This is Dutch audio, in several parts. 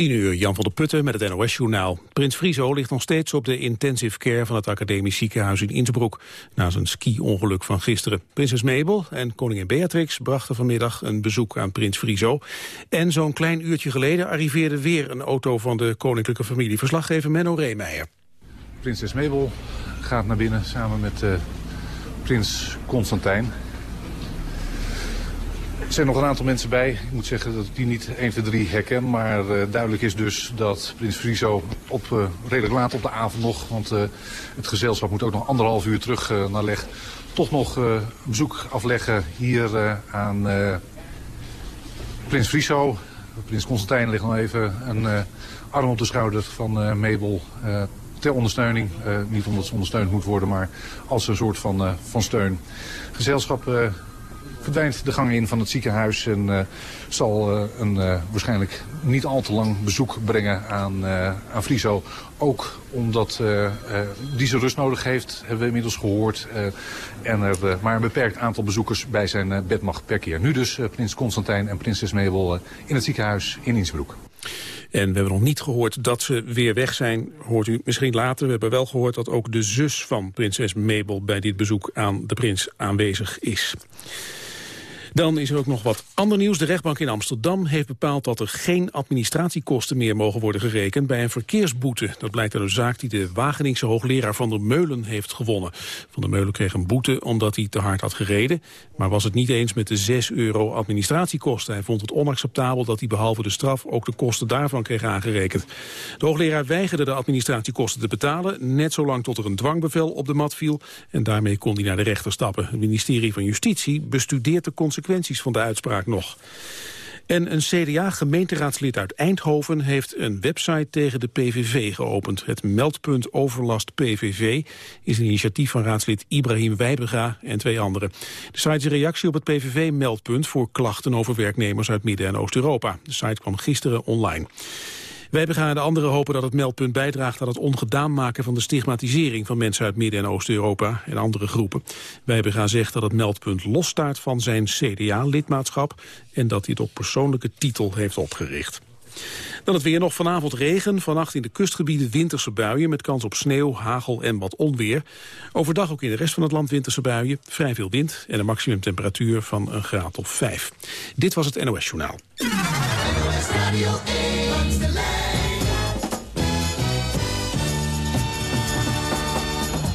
10 uur, Jan van der Putten met het NOS-journaal. Prins Friso ligt nog steeds op de intensive care van het academisch ziekenhuis in Innsbruck... na zijn ski-ongeluk van gisteren. Prinses Mabel en koningin Beatrix brachten vanmiddag een bezoek aan prins Friso. En zo'n klein uurtje geleden arriveerde weer een auto van de koninklijke familie. Verslaggever Menno Reemeijer. Prinses Mabel gaat naar binnen samen met uh, prins Constantijn. Er zijn nog een aantal mensen bij. Ik moet zeggen dat ik die niet 1, 2, 3 herken. Maar uh, duidelijk is dus dat Prins Friso op, uh, redelijk laat op de avond nog... want uh, het gezelschap moet ook nog anderhalf uur terug naar Leg... toch nog een bezoek afleggen hier aan Prins Friso. Prins Constantijn ligt nog even een arm op de schouder van Mabel... ter ondersteuning. niet omdat ze ondersteund moet worden, maar als een soort van, van steun. Gezelschap verdwijnt de gang in van het ziekenhuis en uh, zal uh, een uh, waarschijnlijk niet al te lang bezoek brengen aan, aan Friso. Ook omdat die zijn rust nodig heeft, hebben we inmiddels gehoord. en er maar een beperkt aantal bezoekers bij zijn bed mag per keer. Nu dus prins Constantijn en prinses Mabel in het ziekenhuis in Innsbruck. En we hebben nog niet gehoord dat ze weer weg zijn. Hoort u misschien later. We hebben wel gehoord dat ook de zus van prinses Mabel... bij dit bezoek aan de prins aanwezig is. Dan is er ook nog wat ander nieuws. De rechtbank in Amsterdam heeft bepaald dat er geen administratiekosten meer mogen worden gerekend bij een verkeersboete. Dat blijkt uit een zaak die de Wageningse hoogleraar Van der Meulen heeft gewonnen. Van der Meulen kreeg een boete omdat hij te hard had gereden, maar was het niet eens met de 6 euro administratiekosten. Hij vond het onacceptabel dat hij behalve de straf ook de kosten daarvan kreeg aangerekend. De hoogleraar weigerde de administratiekosten te betalen, net zolang tot er een dwangbevel op de mat viel en daarmee kon hij naar de rechter stappen. Het ministerie van Justitie bestudeert de consequenties consequenties van de uitspraak nog. En een CDA-gemeenteraadslid uit Eindhoven heeft een website tegen de PVV geopend. Het meldpunt Overlast PVV is een initiatief van raadslid Ibrahim Wijbega en twee anderen. De site is een reactie op het PVV-meldpunt voor klachten over werknemers uit Midden- en Oost-Europa. De site kwam gisteren online. Wij begaan de anderen hopen dat het meldpunt bijdraagt aan het ongedaan maken van de stigmatisering van mensen uit Midden- en Oost-Europa en andere groepen. Wij begaan zegt dat het meldpunt losstaat van zijn CDA-lidmaatschap en dat hij het op persoonlijke titel heeft opgericht. Dan het weer nog vanavond regen. Vannacht in de kustgebieden winterse buien met kans op sneeuw, hagel en wat onweer. Overdag ook in de rest van het land winterse buien. Vrij veel wind en een maximumtemperatuur van een graad of 5. Dit was het NOS Journaal.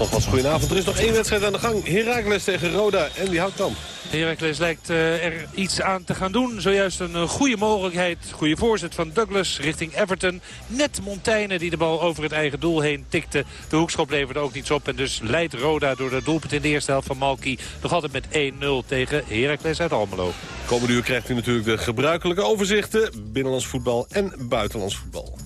Nogmaals, goedenavond. Er is nog één wedstrijd aan de gang. Heracles tegen Roda en die houdt dan. Heracles lijkt uh, er iets aan te gaan doen. Zojuist een uh, goede mogelijkheid. Goede voorzet van Douglas richting Everton. Net Montaigne die de bal over het eigen doel heen tikte. De hoekschop leverde ook niets op. En dus leidt Roda door de doelpunt in de eerste helft van Malki. Nog altijd met 1-0 tegen Heracles uit Almelo. Komende uur krijgt u natuurlijk de gebruikelijke overzichten. Binnenlands voetbal en buitenlands voetbal.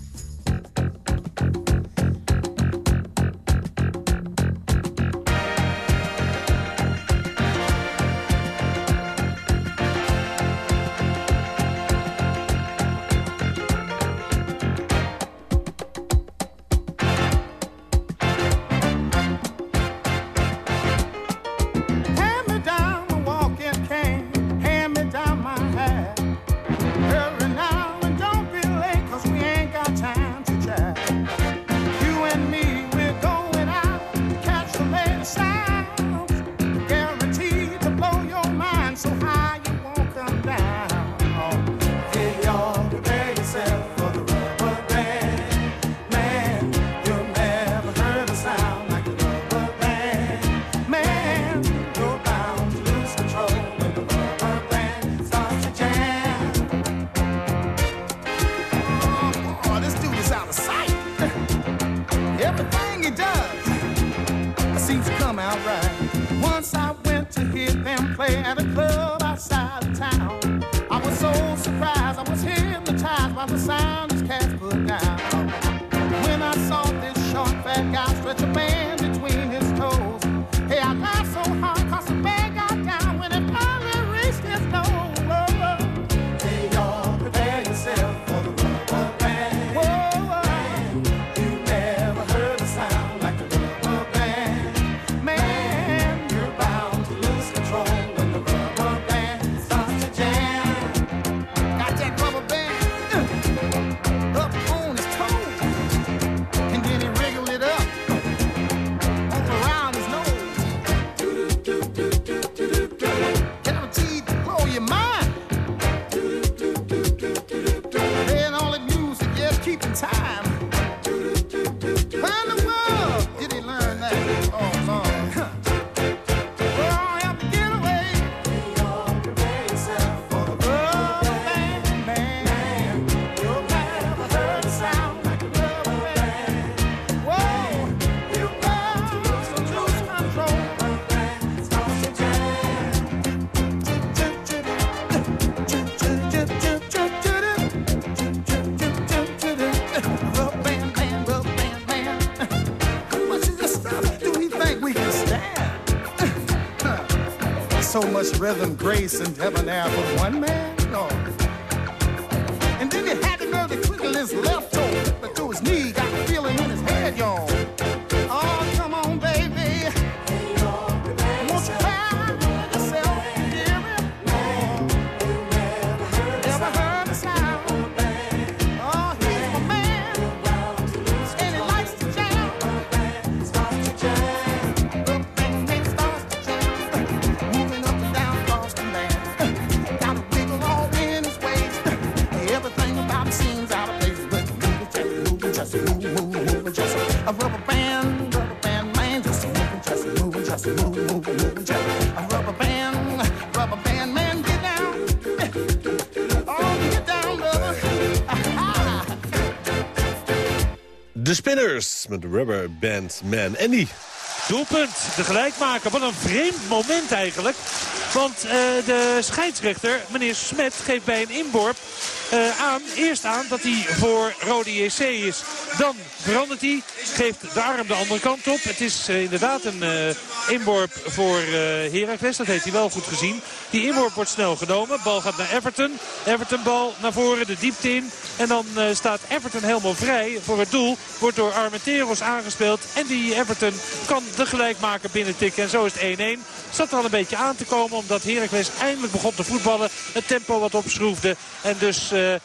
Much rhythm, grace, and debonair for one man? No. And then he had to go to his left toe, met Rubber Band Man. Andy, Doelpunt, de gelijkmaker. Wat een vreemd moment eigenlijk. Want eh, de scheidsrechter, meneer Smet, geeft bij een inworp eh, aan, eerst aan dat hij voor Rode JC is. Dan verandert hij, geeft de arm de andere kant op. Het is eh, inderdaad een inworp voor eh Heracles, dat heeft hij wel goed gezien. Die inworp wordt snel genomen, bal gaat naar Everton. Everton bal naar voren, de diepte in. En dan eh, staat Everton helemaal vrij voor het doel. Wordt door Armenteros aangespeeld. En die Everton kan de gelijkmaker binnentikken. En zo is het 1-1. Zat er al een beetje aan te komen omdat Heracles eindelijk begon te voetballen. Het tempo wat opschroefde. En dus eh,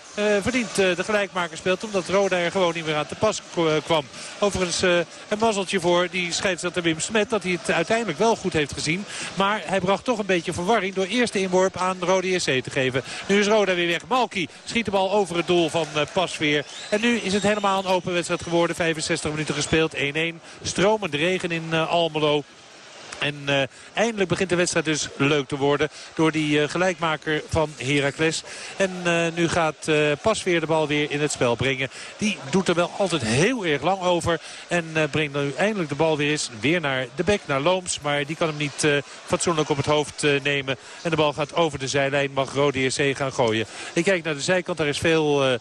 verdient de gelijkmaker speelt. Omdat Roda er gewoon niet meer aan te pas kwam. Overigens een mazzeltje voor die scheidsrechter Wim Smet. Dat hij het uiteindelijk wel goed heeft gezien. Maar hij bracht toch een beetje verwarring door eerst de inworp aan Rode SC te geven. Nu is Roda weer weg. Malki schiet de bal over het doel van eh, Pasveer. En nu is het helemaal een open wedstrijd geworden. 65 minuten gespeeld. 1-1. Stromende regen in eh, Almelo. En eh, eindelijk begint de wedstrijd dus leuk te worden door die eh, gelijkmaker van Heracles. En eh, nu gaat pas weer de bal weer in het spel brengen. Die doet er wel altijd heel erg lang over. En brengt nu eindelijk de bal weer eens weer naar de bek, naar Looms. Maar die kan hem niet fatsoenlijk op het hoofd nemen. En de bal gaat over de zijlijn, mag Rode SC gaan gooien. Ik kijk naar de zijkant, daar is veel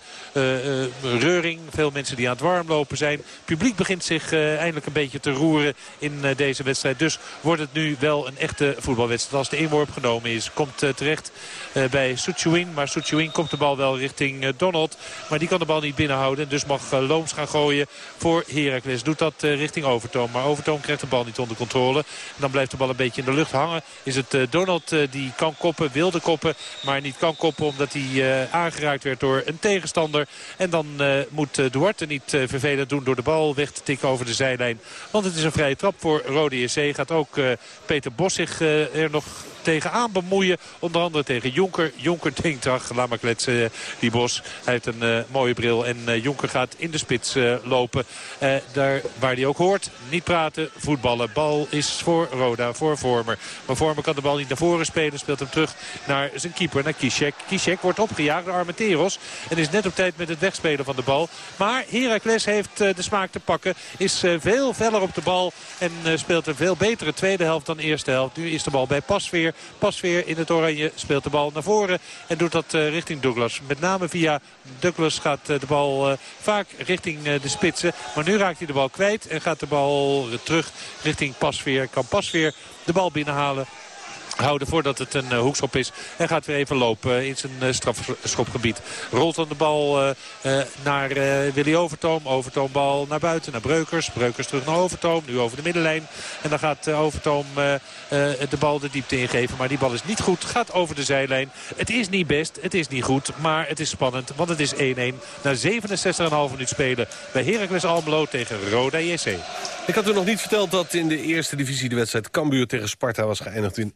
reuring. Veel mensen die aan het warmlopen zijn. Het publiek begint zich eindelijk een beetje te roeren in deze wedstrijd. Dus wordt het nu wel een echte voetbalwedstrijd. Als de inworp genomen is, komt eh, terecht eh, bij Suchuin. Maar Suchuin komt de bal wel richting eh, Donald. Maar die kan de bal niet binnenhouden. Dus mag Looms gaan gooien voor Heracles. Doet dat richting Overtoom. Maar Overtoom krijgt de bal niet onder controle. En dan blijft de bal een beetje in de lucht hangen. Is het Donald die kan koppen, wilde koppen. Maar niet kan koppen omdat hij aangeraakt werd door een tegenstander. En dan moet Duarte niet vervelend doen door de bal weg te tikken over de zijlijn. Want het is een vrije trap voor Rode SC. Gaat ook Peter Bos zich eh, er nog tegenaan bemoeien. Onder andere tegen Jonker. Jonker denkt, ach, laat maar kletsen, eh, die Bos. Hij heeft een eh, mooie bril en eh, Jonker gaat in de spits lopen. Daar waar hij ook hoort, niet praten, voetballen. Bal is voor Roda, voor Vormer. Maar Vormer kan de bal niet naar voren spelen. Speelt hem terug naar zijn keeper, naar Kishek. Kishek wordt opgejaagd door Armenteros. En is net op tijd met het wegspelen van de bal. Maar Heracles heeft de smaak te pakken. Is veel feller op de bal. En speelt een veel betere tweede helft dan eerste helft. Nu is de bal bij Pasveer. Pasveer in het oranje speelt de bal naar voren. En doet dat eh, richting Douglas. Met name via Douglas gaat eh, de bal eh, vaak richting de spitsen. Maar nu raakt hij de bal kwijt. En gaat de bal terug richting Pasveer. Kan Pasveer de bal binnenhalen houden voordat het een uh, hoekschop is. En gaat weer even lopen uh, in zijn uh, strafschopgebied. Rolt dan de bal naar Willy Overtoom. Overtoom bal naar buiten, naar Breukers. Breukers terug naar Overtoom, nu over de middenlijn. En dan gaat Overtoom de bal de diepte ingeven. Maar die bal is niet goed, gaat over de zijlijn. Het is niet best, het is niet goed, maar het is spannend. Want het is 1-1 na 67,5 minuut spelen bij Heracles Almelo tegen Roda JC. Ik had u nog niet verteld dat in de eerste divisie de wedstrijd Cambuur tegen Sparta was geëindigd in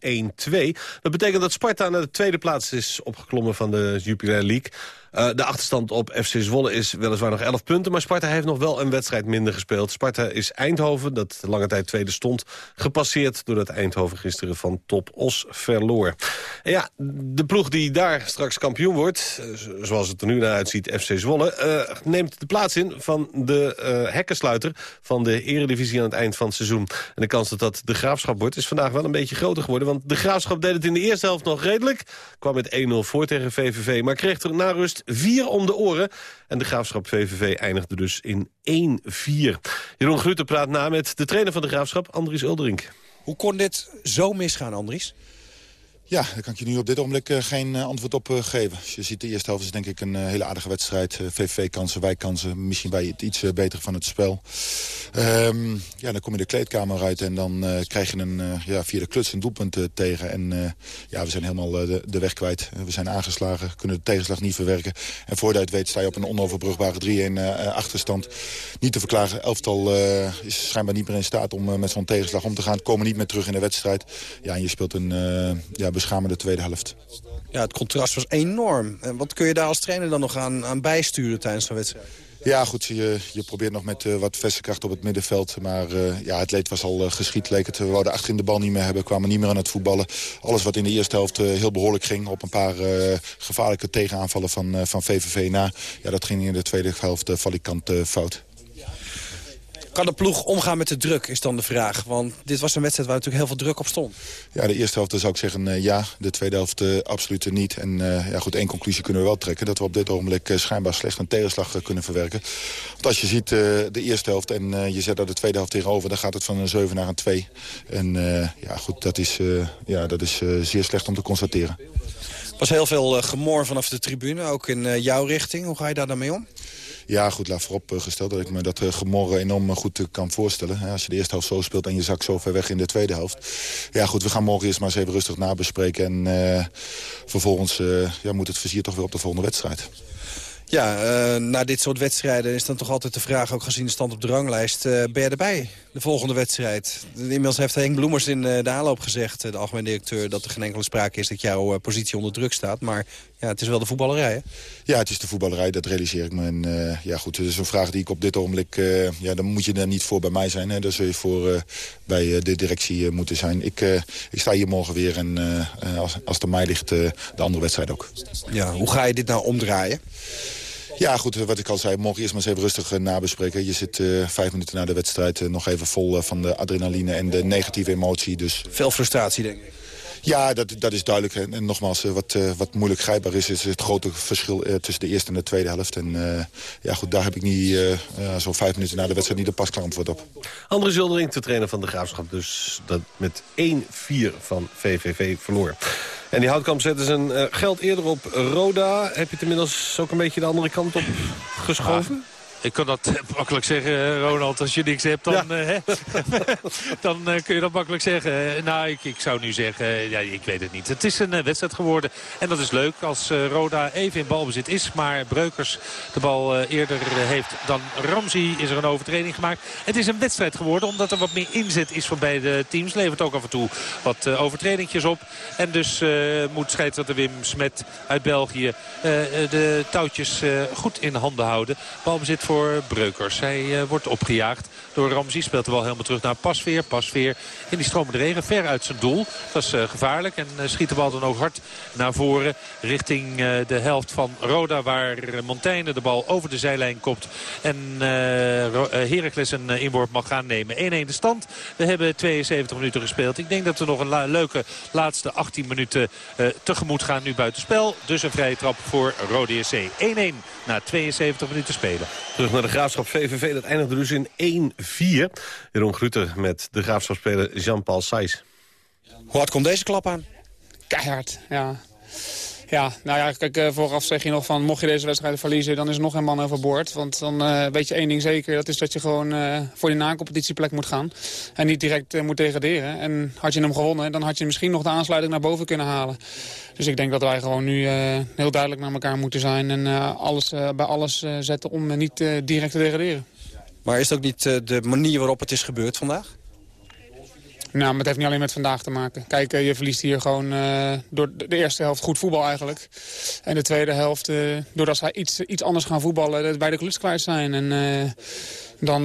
1-2. Dat betekent dat Sparta naar de tweede plaats is opgeklommen van de Jupiler League. Uh, de achterstand op FC Zwolle is weliswaar nog 11 punten... maar Sparta heeft nog wel een wedstrijd minder gespeeld. Sparta is Eindhoven, dat lange tijd tweede stond... gepasseerd doordat Eindhoven gisteren van Top Os verloor. Ja, de ploeg die daar straks kampioen wordt... zoals het er nu naar uitziet, FC Zwolle... Uh, neemt de plaats in van de hekkensluiter... van de eredivisie aan het eind van het seizoen. En de kans dat dat de Graafschap wordt... is vandaag wel een beetje groter geworden... want de Graafschap deed het in de eerste helft nog redelijk. Kwam met 1-0 voor tegen VVV, maar kreeg er na rust vier om de oren. En de Graafschap VVV eindigde dus in 1-4. Jeroen Grutte praat na met de trainer van de Graafschap, Andries Uldering. Hoe kon dit zo misgaan, Andries? Ja, daar kan ik je nu op dit ogenblik uh, geen uh, antwoord op uh, geven. Je ziet, de eerste helft is denk ik een hele aardige wedstrijd. VVV-kansen, wijkkansen, misschien bij het iets beter van het spel. Um, ja, dan kom je de kleedkamer uit en dan krijg je een, ja, via de kluts een doelpunt tegen. En ja, we zijn helemaal de, weg kwijt. we zijn aangeslagen, kunnen de tegenslag niet verwerken. En voordat weet sta je op een onoverbrugbare 3-1 achterstand. Niet te verklaren, elftal is schijnbaar niet meer in staat om met zo'n tegenslag om te gaan. Komen niet meer terug in de wedstrijd. Ja, en je speelt een... ja, beschamende tweede helft. Ja, het contrast was enorm. En wat kun je daar als trainer dan nog aan, aan bijsturen tijdens zo'n wedstrijd? Ja, goed, je, je probeert nog met uh, wat kracht op het middenveld. Maar uh, ja, het leed was al uh, geschied, leek het. We wouden achterin de bal niet meer hebben, kwamen niet meer aan het voetballen. Alles wat in de eerste helft heel behoorlijk ging... op een paar gevaarlijke tegenaanvallen van, van VVV na... Ja, dat ging in de tweede helft valikant fout. Kan de ploeg omgaan met de druk, is dan de vraag. Want dit was een wedstrijd waar natuurlijk heel veel druk op stond. Ja, de eerste helft zou ik zeggen uh, ja. De tweede helft uh, absoluut niet. En uh, ja, goed, één conclusie kunnen we wel trekken. Dat we op dit ogenblik schijnbaar slecht een tegenslag kunnen verwerken. Want als je ziet de eerste helft en je zet daar de tweede helft tegenover... dan gaat het van een 7 naar een 2. En ja, goed, dat is, ja, dat is zeer slecht om te constateren. Er was heel veel gemor vanaf de tribune, ook in jouw richting. Hoe ga je daar dan mee om? Ja, goed, laat vooropgesteld dat ik me dat gemorgen enorm goed kan voorstellen. Als je de eerste helft zo speelt en je zakt zo ver weg in de tweede helft. Ja, goed, we gaan morgen eerst maar eens even rustig nabespreken. En vervolgens ja, moet het vizier toch weer op de volgende wedstrijd. Ja, uh, na dit soort wedstrijden is dan toch altijd de vraag... ook gezien de stand op de ranglijst, uh, ben je erbij, de volgende wedstrijd? Inmiddels heeft Henk Bloemers in de aanloop gezegd, de algemeen directeur... dat er geen enkele sprake is dat jouw positie onder druk staat. Maar ja, het is wel de voetballerij, hè? Ja, het is de voetballerij, dat realiseer ik me. En ja, goed, het is een vraag die ik op dit ogenblik... ja, dan moet je er niet voor bij mij zijn, hè. Daar zul je voor bij de directie moeten zijn. Ik, ik sta hier morgen weer en als, als het aan mij ligt, de andere wedstrijd ook. Ja, hoe ga je dit nou omdraaien? Ja, goed, wat ik al zei, morgen eerst maar eens even rustig uh, nabespreken. Je zit uh, vijf minuten na de wedstrijd uh, nog even vol van de adrenaline en de negatieve emotie. Dus... Veel frustratie, denk ik. Ja, dat, dat is duidelijk. En, en nogmaals, wat, wat moeilijk grijpbaar is... is het grote verschil tussen de eerste en de tweede helft. En ja, goed, daar heb ik niet zo vijf minuten na de wedstrijd niet een pasklaar antwoord op. André Zildering, de trainer van de Graafschap, dus dat met 1-4 van VVV verloor. En die houtkamp zetten zijn uh, geld eerder op Roda. Heb je het inmiddels ook een beetje de andere kant op geschoven? Ik kan dat makkelijk zeggen, Ronald. Als je niks hebt, dan, ja. uh, dan uh, kun je dat makkelijk zeggen. Nou, ik, ik zou nu zeggen, ja, ik weet het niet. Het is een uh, wedstrijd geworden. En dat is leuk als Roda even in balbezit is. Maar Breukers de bal eerder heeft dan Ramsey. Is er een overtreding gemaakt. Het is een wedstrijd geworden omdat er wat meer inzet is van beide teams. Levert ook af en toe wat overtredingjes op. En dus moet scheidsrechter Wim Smet uit België de touwtjes goed in handen houden. Balbezit voor Breukers. Hij uh, wordt opgejaagd door Ramsey. Speelt de bal helemaal terug naar Pasveer. Pasveer in die stromende regen. Ver uit zijn doel. Dat is uh, gevaarlijk. En uh, schiet de bal dan ook hard naar voren. Richting de helft van Roda. Waar Montaigne de bal over de zijlijn komt. En Heracles een inworp mag gaan nemen. 1-1 de stand. We hebben 72 minuten gespeeld. Ik denk dat we nog een leuke laatste 18 minuten tegemoet gaan nu buitenspel. Dus een vrije trap voor Rode SC. 1-1 na 72 minuten spelen. Terug naar de Graafschap VVV. Dat eindigde dus in 1-4. Jeroen Gruter met de Graafschapspeler Jean-Paul Sijs. Hoe hard komt deze klap aan? Keihard, ja. Ja, nou ja, kijk, uh, vooraf zeg je nog van... mocht je deze wedstrijd verliezen, dan is er nog een man overboord. Want dan uh, weet je één ding zeker. Dat is dat je gewoon uh, voor die na-competitieplek moet gaan. En niet direct moet degraderen. En had je hem gewonnen, dan had je misschien nog de aansluiting naar boven kunnen halen. Dus ik denk dat wij gewoon nu heel duidelijk naar elkaar moeten zijn. En alles, bij alles zetten om niet direct te degraderen. Maar is het ook niet de manier waarop het is gebeurd vandaag? Nou, maar het heeft niet alleen met vandaag te maken. Kijk, eh, je verliest hier gewoon uh, door de eerste helft goed voetbal eigenlijk. En de tweede helft, uh, doordat zij iets, iets anders gaan voetballen, bij de kluts kwijt zijn. En uh, dan,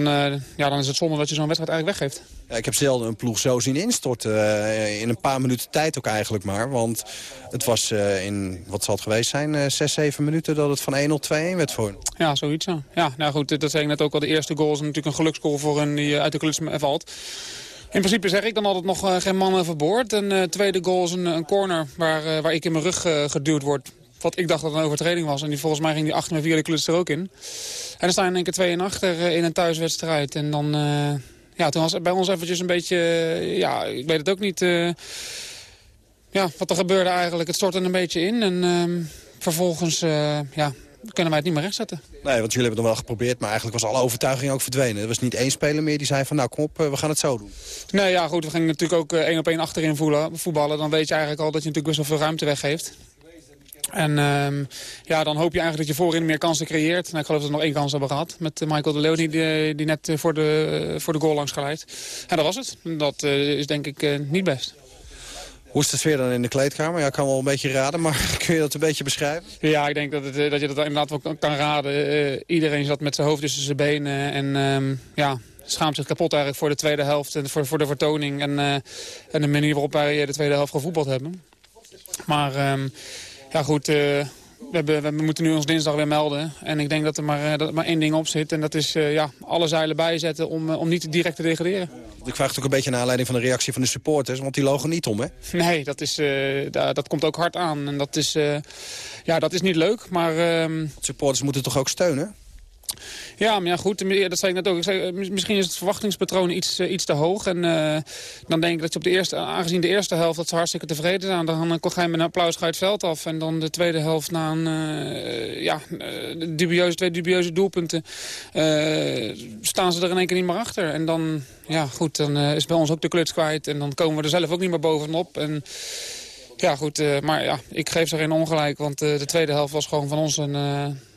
ja, dan is het zonde dat je zo'n wedstrijd eigenlijk weggeeft. Ja, ik heb zelden een ploeg zo zien instorten. in een paar minuten tijd ook eigenlijk maar. Want het was in, wat zal het geweest zijn, 6, 7 minuten dat het van 1-0 2-1 werd voor Ja, zoiets zo. Ja, nou goed, dat zei ik net ook al. De eerste goal is natuurlijk een geluksgoal voor een die uit de kluts valt. In principe zeg ik dan altijd nog uh, geen man verboord. En uh, tweede goal is een, een corner waar, uh, waar ik in mijn rug geduwd word. Wat ik dacht dat een overtreding was. En die, volgens mij ging die achter mijn vierde klus er ook in. En dan staan in één keer twee en achter in een thuiswedstrijd. En dan... ja, toen was het bij ons eventjes een beetje... ja, ik weet het ook niet Ja, wat er gebeurde eigenlijk, het stortte een beetje in. En ehm, vervolgens uh, kunnen wij het niet meer rechtzetten. Nee, want jullie hebben het nog wel geprobeerd, maar eigenlijk was alle overtuiging ook verdwenen. Er was niet één speler meer die zei van nou kom op, we gaan het zo doen. Nee, ja goed, we gingen natuurlijk ook één op één achterin voetballen. Dan weet je eigenlijk al dat je natuurlijk best wel veel ruimte weggeeft. En um, ja, dan hoop je eigenlijk dat je voorin meer kansen creëert. Nou, ik geloof dat we nog één kans hebben gehad met Michael de Leeuw... die, die net voor de, voor de goal langs geleid. En dat was het. Dat uh, is denk ik uh, niet best. Hoe is de sfeer dan in de kleedkamer? Ja, ik kan wel een beetje raden, maar kun je dat een beetje beschrijven? Ja, ik denk dat, het, dat je dat inderdaad wel kan raden. Uh, iedereen zat met zijn hoofd tussen zijn benen en um, ja, schaamt zich kapot eigenlijk voor de tweede helft... en voor, voor de vertoning en, en de manier waarop wij de tweede helft gevoetbald hebben. Maar... Um, ja goed, we, hebben, we moeten nu ons dinsdag weer melden. En ik denk dat er maar, dat er maar één ding op zit. En dat is uh, ja, alle zeilen bijzetten om, om niet direct te degraderen. Ik vraag het ook een beetje naar aanleiding van de reactie van de supporters. Want die logen niet om, hè? Nee, dat, is, uh, dat, dat komt ook hard aan. En dat is, ja, dat is niet leuk, maar... Uh, supporters moeten toch ook steunen? Ja, maar ja, goed, dat zei ik net ook. Zei, misschien is het verwachtingspatroon iets, uh, iets te hoog. En uh, dan denk ik dat je op de eerste, aangezien de eerste helft dat ze hartstikke tevreden zijn... dan ga je met een applaus ga het veld af. En dan de tweede helft na een, ja, dubieuze, twee dubieuze doelpunten... staan ze er in één keer niet meer achter. En dan, ja, goed, dan is bij ons ook de kluts kwijt. En dan komen we er zelf ook niet meer bovenop. En ja, goed, maar ja, ik geef ze geen ongelijk. Want de tweede helft was gewoon van ons een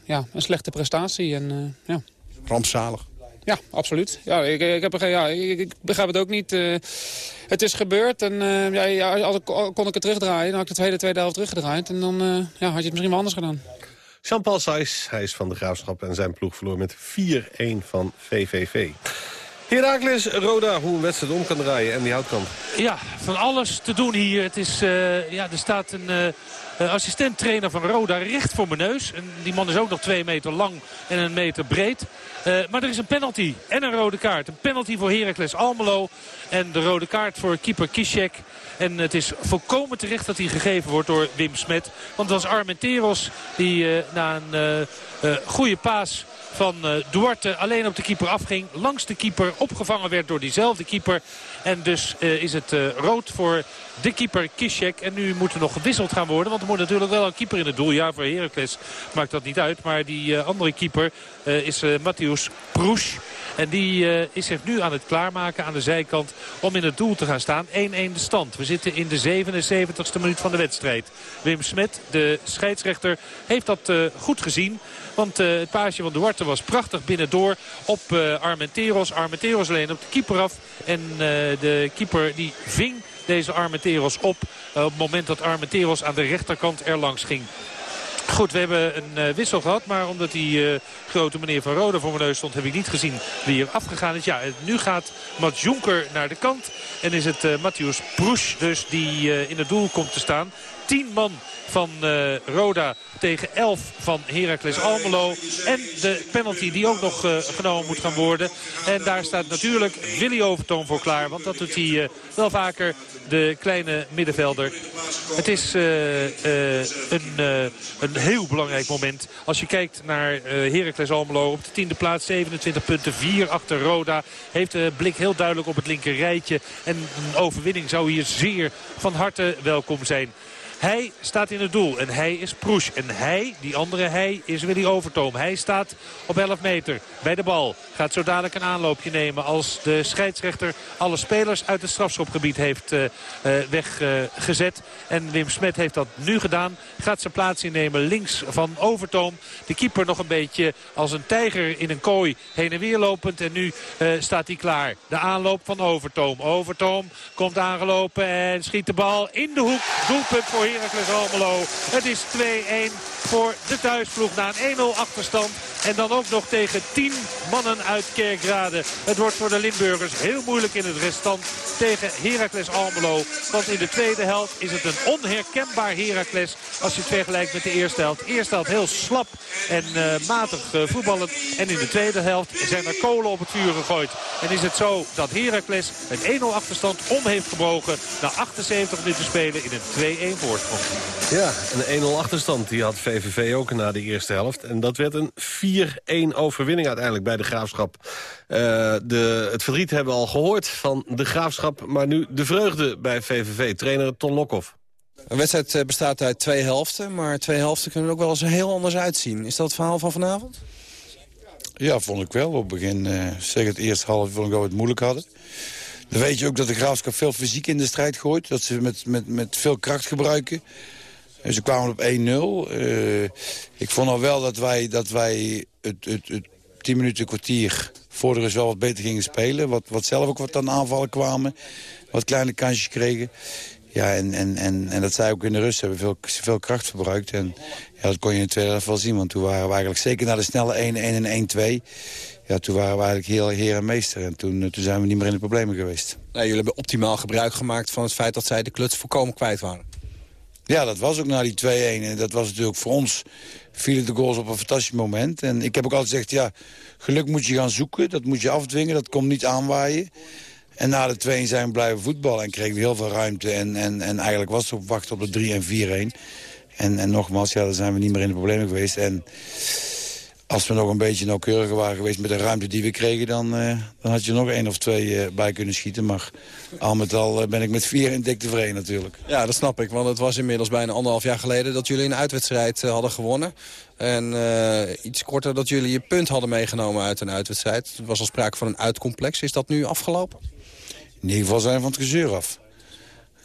ja, een slechte prestatie. En, uh, ja. Rampzalig. Ja, absoluut. Ja, ik, ik, heb ja, ik, ik begrijp het ook niet. Uh, het is gebeurd en uh, ja, ja, als ik, kon ik het terugdraaien. Dan had ik de tweede, tweede helft teruggedraaid. En dan uh, ja, had je het misschien wel anders gedaan. Jean-Paul Sijs, hij is van de Graafschap en zijn ploeg verloor met 4-1 van VVV. Herakles, Roda, hoe een wedstrijd om kan draaien en die houtkamp. Ja, van alles te doen hier. Het is, uh, ja, er staat een assistent-trainer van Roda recht voor mijn neus. En die man is ook nog twee meter lang en een meter breed. Uh, maar er is een penalty en een rode kaart. Een penalty voor Heracles Almelo en de rode kaart voor keeper Kishek. En het is volkomen terecht dat hij gegeven wordt door Wim Smet. Want het was Armenteros die na een goede paas van Duarte alleen op de keeper afging. Langs de keeper opgevangen werd door diezelfde keeper. En dus uh, is het uh, rood voor de keeper Kishek. En nu moet er nog gewisseld gaan worden. Want er moet natuurlijk wel een keeper in het doel. Ja, voor Heracles maakt dat niet uit. Maar die andere keeper is Matthius Proes. En die is zich nu aan het klaarmaken aan de zijkant om in het doel te gaan staan. 1-1 de stand. We zitten in de 77ste minuut van de wedstrijd. Wim Smet, de scheidsrechter, heeft dat goed gezien. Want uh, het paasje van Duarte was prachtig binnendoor op uh, Armenteros. Armenteros alleen op de keeper af. En uh, de keeper die ving deze Armenteros op. op het moment dat Armenteros aan de rechterkant er langs ging. Goed, we hebben een wissel gehad. Maar omdat die grote meneer van Rode voor mijn neus stond... heb ik niet gezien wie er afgegaan is. Ja, nu gaat Mats Jonker naar de kant. En is het uh, Matthias Proes dus die in het doel komt te staan. 10 man van uh, Roda tegen 11 van Heracles Almelo. En de penalty die ook nog uh, genomen moet gaan worden. En daar staat natuurlijk Willy Overtoom voor klaar. Want dat doet hij uh, wel vaker, de kleine middenvelder. Het is een, een heel belangrijk moment. Als je kijkt naar Heracles Almelo op de tiende plaats. 27 punten, 4 achter Roda. Heeft de blik heel duidelijk op het linker rijtje. En een overwinning zou hier zeer van harte welkom zijn. Hij staat in het doel en hij is Proes. En hij, die andere hij, is Willy Overtoom. Hij staat op 11 meter bij de bal. Gaat zo dadelijk een aanloopje nemen als de scheidsrechter alle spelers uit het strafschopgebied heeft uh, uh, weggezet. En Wim Smet heeft dat nu gedaan. Gaat zijn plaats innemen links van Overtoom. De keeper nog een beetje als een tijger in een kooi heen en weer lopend. En nu staat hij klaar. De aanloop van Overtoom. Overtoom komt aangelopen en schiet de bal in de hoek. Doelpunt voor Heracles Almelo. Het is 2-1 voor de thuisploeg na een 1-0 achterstand. En dan ook nog tegen 10 mannen uit Kerkrade. Het wordt voor de Limburgers heel moeilijk in het restant tegen Heracles Almelo. Want in de tweede helft is het een onherkenbaar Heracles als je het vergelijkt met de eerste helft. De eerste helft heel slap en uh, matig uh, voetballend. En in de tweede helft zijn er kolen op het vuur gegooid. En is het zo dat Heracles een 1-0 achterstand om heeft gebroken. Na 78 minuten spelen in een 2-1 voorsprong. Ja, een 1-0 achterstand die had VVV ook na de eerste helft. En dat werd een 4-1 overwinning uiteindelijk bij de Graafschap. Uh, de, het verdriet hebben we al gehoord van de Graafschap. Maar nu de vreugde bij VVV. Trainer Ton Lokhoff. Een wedstrijd eh, bestaat uit twee helften, maar twee helften kunnen er ook wel eens heel anders uitzien. Is dat het verhaal van vanavond? Ja, vond ik wel. Op het begin, uh, zeg het eerste half, vond ik dat we het moeilijk hadden. Dan weet je ook dat de Graafschap veel fysiek in de strijd gooit. Dat ze met, met, met veel kracht gebruiken. En ze kwamen op 1-0. Uh, ik vond al wel dat wij, dat wij het, het, het 10 minuten kwartier voor de rust wel wat beter gingen spelen. Wat, wat zelf ook wat aan aanvallen kwamen. Wat kleine kansjes kregen. Ja, en, en, en, en dat zei ook in de rust. Hebben veel, veel kracht verbruikt. En ja, dat kon je in de tweede helft wel zien. Want toen waren we eigenlijk zeker naar de snelle 1-1 en 1-2... Ja, toen waren we eigenlijk heel heer en meester. En toen, eh, toen zijn we niet meer in de problemen geweest. Nee, jullie hebben optimaal gebruik gemaakt van het feit dat zij de kluts voorkomen kwijt waren. Ja, dat was ook na die 2-1. En dat was natuurlijk voor ons vielen de goals op een fantastisch moment. En ik heb ook altijd gezegd, ja, geluk moet je gaan zoeken. Dat moet je afdwingen, dat komt niet aanwaaien. En na de 2 zijn we blijven voetballen en kregen we heel veel ruimte. En, en, en eigenlijk was het op wachten op de 3 en 4-1. En, en nogmaals, ja, dan zijn we niet meer in de problemen geweest. En als we nog een beetje nauwkeuriger waren geweest met de ruimte die we kregen... dan, uh, dan had je nog één of twee uh, bij kunnen schieten. Maar al met al uh, ben ik met vier in dik tevreden natuurlijk. Ja, dat snap ik. Want het was inmiddels bijna anderhalf jaar geleden... dat jullie een uitwedstrijd hadden gewonnen. En iets korter dat jullie je punt hadden meegenomen uit een uitwedstrijd. Er was al sprake van een uitcomplex. Is dat nu afgelopen? In ieder geval zijn we van het gezeur af.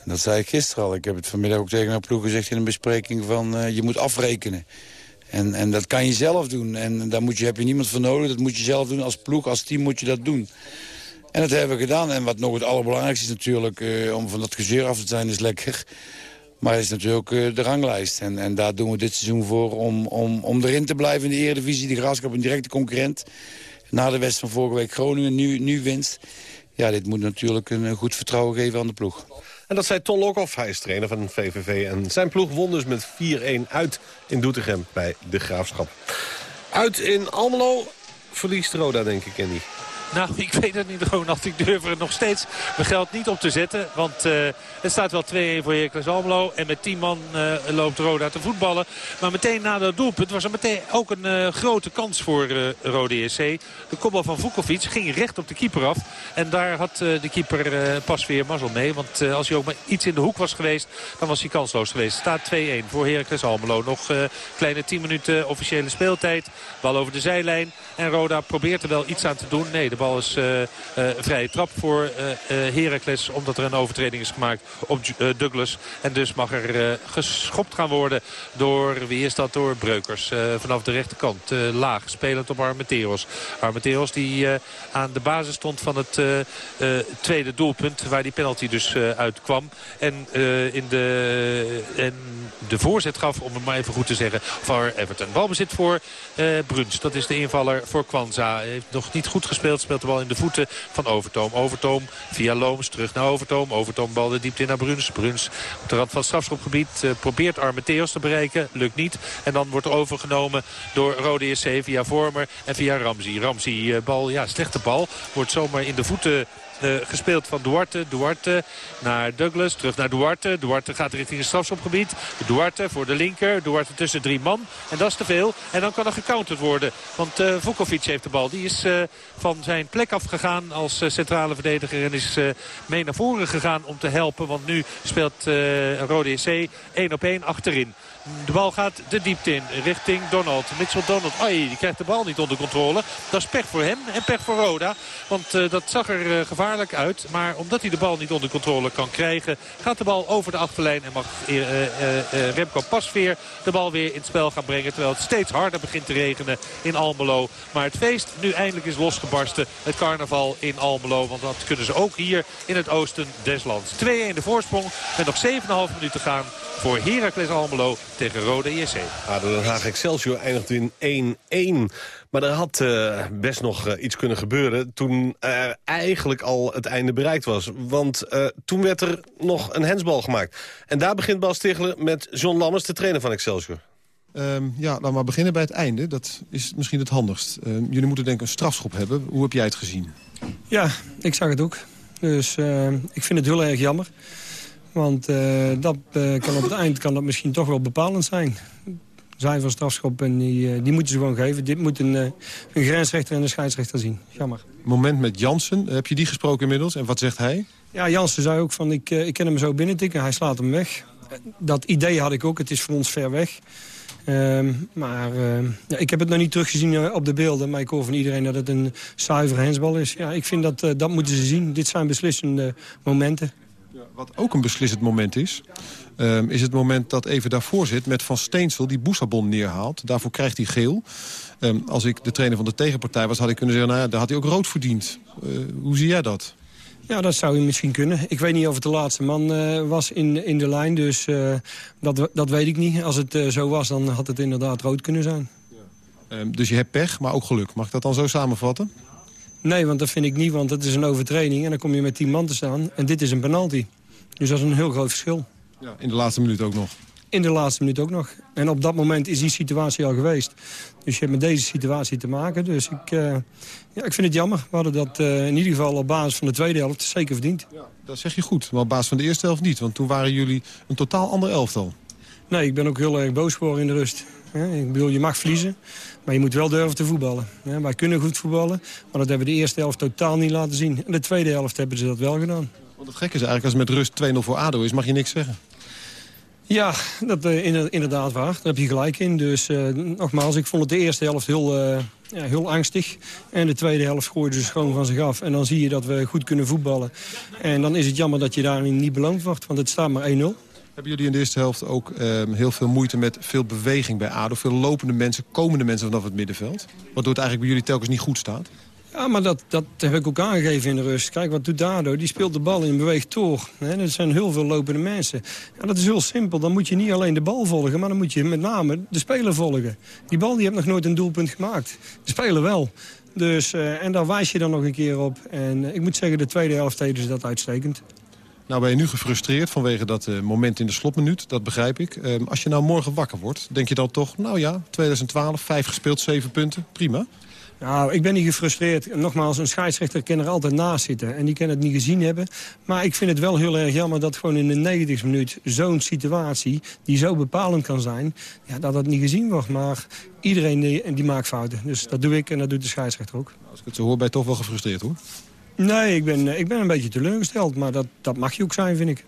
Dat zei ik gisteren al. Ik heb het vanmiddag ook tegen mijn ploeg gezegd in een bespreking van... je moet afrekenen. En, en dat kan je zelf doen. En daar moet je, heb je niemand voor nodig. Dat moet je zelf doen. Als ploeg, als team moet je dat doen. En dat hebben we gedaan. En wat nog het allerbelangrijkste is natuurlijk... Uh, om van dat gezeur af te zijn is lekker. Maar het is natuurlijk uh, de ranglijst. En, en daar doen we dit seizoen voor om, om, om erin te blijven in de Eredivisie. De Graafschap een directe concurrent. Na de wedstrijd van vorige week Groningen, nu, nu winst. Ja, dit moet natuurlijk een goed vertrouwen geven aan de ploeg. En dat zei Ton Lokhoff, hij is trainer van VVV. En zijn ploeg won dus met 4-1 uit in Doetinchem bij de Graafschap. Uit in Almelo verliest Roda, denk ik, Andy. Nou, ik weet het niet, Ronald. Ik durf er nog steeds mijn geld niet op te zetten. Want uh, het staat wel 2-1 voor Heracles Almelo. En met 10 man uh, loopt Roda te voetballen. Maar meteen na dat doelpunt was er meteen ook een uh, grote kans voor Rode EC. De kopbal van Vukovic ging recht op de keeper af. En daar had de keeper pas weer mazzel mee. Want als hij ook maar iets in de hoek was geweest, dan was hij kansloos geweest. Staat 2-1 voor Heracles Almelo. Nog kleine 10 minuten officiële speeltijd. Bal over de zijlijn. En Roda probeert er wel iets aan te doen. Nee, de bal is uh, uh, vrije trap voor uh, Heracles. Omdat er een overtreding is gemaakt op Douglas. En dus mag er geschopt gaan worden door, wie is dat, door Breukers. vanaf de rechterkant, laag, spelend op Armenteros. Armenteros die aan de basis stond van het tweede doelpunt. Waar die penalty dus uitkwam. En, in de, en de voorzet gaf, om het maar even goed te zeggen, voor Everton. Balbezit voor Bruns. Dat is de invaller voor Kwanza. Heeft nog niet goed gespeeld. Speelt de bal in de voeten van Overtoom. Overtoom via Looms terug naar Overtoom. Overtoom bal de diepte in naar Bruns. Bruns op de rand van het strafschopgebied uh, probeert Armenteos te bereiken. Lukt niet. En dan wordt er overgenomen door Rode SC via Vormer en via Ramsey. Ramsey uh, bal, ja slechte bal. Wordt zomaar in de voeten uh, gespeeld van Duarte. Duarte naar Douglas. Terug naar Duarte. Duarte gaat richting het strafschopgebied. Duarte voor de linker. Duarte tussen drie man. En dat is te veel. En dan kan er gecounterd worden. Want uh, Vukovic heeft de bal. Die is uh, van zijn plek afgegaan als centrale verdediger. En is mee naar voren gegaan om te helpen. Want nu speelt Rode SC 1 op 1 achterin. De bal gaat de diepte in richting Donald. Mitchell Donald. Ai, die krijgt de bal niet onder controle. Dat is pech voor hem en pech voor Roda. Want uh, dat zag er uh, gevaarlijk uit. Maar omdat hij de bal niet onder controle kan krijgen... gaat de bal over de achterlijn en mag uh, Remco Pasveer de bal weer in het spel gaan brengen. Terwijl het steeds harder begint te regenen in Almelo. Maar het feest nu eindelijk is losgebarsten. Het carnaval in Almelo. Want dat kunnen ze ook hier in het oosten des lands. 2-1 de voorsprong met nog 7,5 minuten gaan voor Heracles Almelo tegen Rode JC. ADO Den Haag Excelsior eindigt in 1-1. Maar er had uh, best nog uh, iets kunnen gebeuren toen uh, eigenlijk al het einde bereikt was. Want toen werd er nog een hensbal gemaakt. En daar begint Bas Tichelen met John Lammers, de trainer van Excelsior. Um, ja, laten we maar beginnen bij het einde. Dat is misschien het handigst. Uh, jullie moeten denk ik een strafschop hebben. Hoe heb jij het gezien? Ja, ik zag het ook. Dus ik vind het heel erg jammer. Want uh, dat, uh, kan op het eind kan dat misschien toch wel bepalend zijn. Zijn van strafschop en die, uh, die moeten ze gewoon geven. Dit moet een, een grensrechter en een scheidsrechter zien. Jammer. Moment met Jansen, heb je die gesproken inmiddels? En wat zegt hij? Ja, Jansen zei ook van ik, ik ken hem zo binnentikken. Hij slaat hem weg. dat idee had ik ook. Het is voor ons ver weg. Ehm, maar ehm, ja, ik heb het nog niet teruggezien eh, op de beelden. Maar ik hoor van iedereen dat het een zuivere hensbal is. Ja, ik vind dat, eh, dat moeten ze zien. Dit zijn beslissende momenten. Wat ook een beslissend moment is... ehm, is het moment dat even daarvoor zit met Van Steensel... die Boesabon neerhaalt. Daarvoor krijgt hij geel. Ehm, als ik de trainer van de tegenpartij was, had ik kunnen zeggen... nou ja, daar had hij ook rood verdiend. Eh, hoe zie jij dat? Ja, dat zou je misschien kunnen. Ik weet niet of het de laatste man eh, was in, in de lijn, dus eh, dat, dat weet ik niet. Als het zo was, dan had het inderdaad rood kunnen zijn. Ehm, dus je hebt pech, maar ook geluk. Mag ik dat dan zo samenvatten? Nee, want dat vind ik niet, want het is een overtreding en dan kom je met 10 man te staan. En dit is een penalty. Dus dat is een heel groot verschil. Ja, in de laatste minuut ook nog. In de laatste minuut ook nog. En op dat moment is die situatie al geweest. Dus je hebt met deze situatie te maken. Dus ik, eh, ja, ik vind het jammer. We hadden dat eh, in ieder geval op basis van de tweede helft zeker verdiend. Dat zeg je goed, maar op basis van de eerste helft niet. Want toen waren jullie een totaal ander elftal. Nee, ik ben ook heel erg boos geworden in de rust. Ik bedoel, je mag verliezen, maar je moet wel durven te voetballen. Wij kunnen goed voetballen, maar dat hebben we de eerste helft totaal niet laten zien. En de tweede helft hebben ze dat wel gedaan. Want het gekke is eigenlijk, als het met rust 2-0 voor ADO is, mag je niks zeggen. Ja, dat uh, inder- inderdaad waar. Daar heb je gelijk in. Dus eh, nogmaals, ik vond het de eerste helft heel, eh, ja, heel angstig. En de tweede helft gooiden ze gewoon van zich af. En dan zie je dat we goed kunnen voetballen. En dan is het jammer dat je daarin niet beloond wordt, want het staat maar 1-0. Hebben jullie in de eerste helft ook ehm, heel veel moeite met veel beweging bij ADO? Veel lopende mensen, komende mensen vanaf het middenveld? Waardoor het eigenlijk bij jullie telkens niet goed staat? Ja, maar dat, dat heb ik ook aangegeven in de rust. Kijk, wat doet Dado? Die speelt de bal in beweegt door. Hè? Dat zijn heel veel lopende mensen. Ja, dat is heel simpel. Dan moet je niet alleen de bal volgen... maar dan moet je met name de speler volgen. Die bal die heeft nog nooit een doelpunt gemaakt. De speler wel. Dus, eh, en daar wijs je dan nog een keer op. En eh, ik moet zeggen, de tweede helft deden ze dat uitstekend. Nou ben je nu gefrustreerd vanwege dat eh, moment in de slotminuut. Dat begrijp ik. Ehm, als je nou morgen wakker wordt, denk je dan toch... nou ja, 2012, vijf gespeeld, zeven punten, prima. Nou, ik ben niet gefrustreerd. Nogmaals, een scheidsrechter kan er altijd naast zitten. En die kan het niet gezien hebben. Maar ik vind het wel heel erg jammer dat gewoon in de 90 minuut... zo'n situatie, die zo bepalend kan zijn... Ja, dat dat niet gezien wordt. Maar iedereen die, die maakt fouten. Dus dat doe ik en dat doet de scheidsrechter ook. Als ik het zo hoor, ben je toch wel gefrustreerd, hoor. Nee, ik ben, ik ben een beetje teleurgesteld. Maar dat, dat mag je ook zijn, vind ik.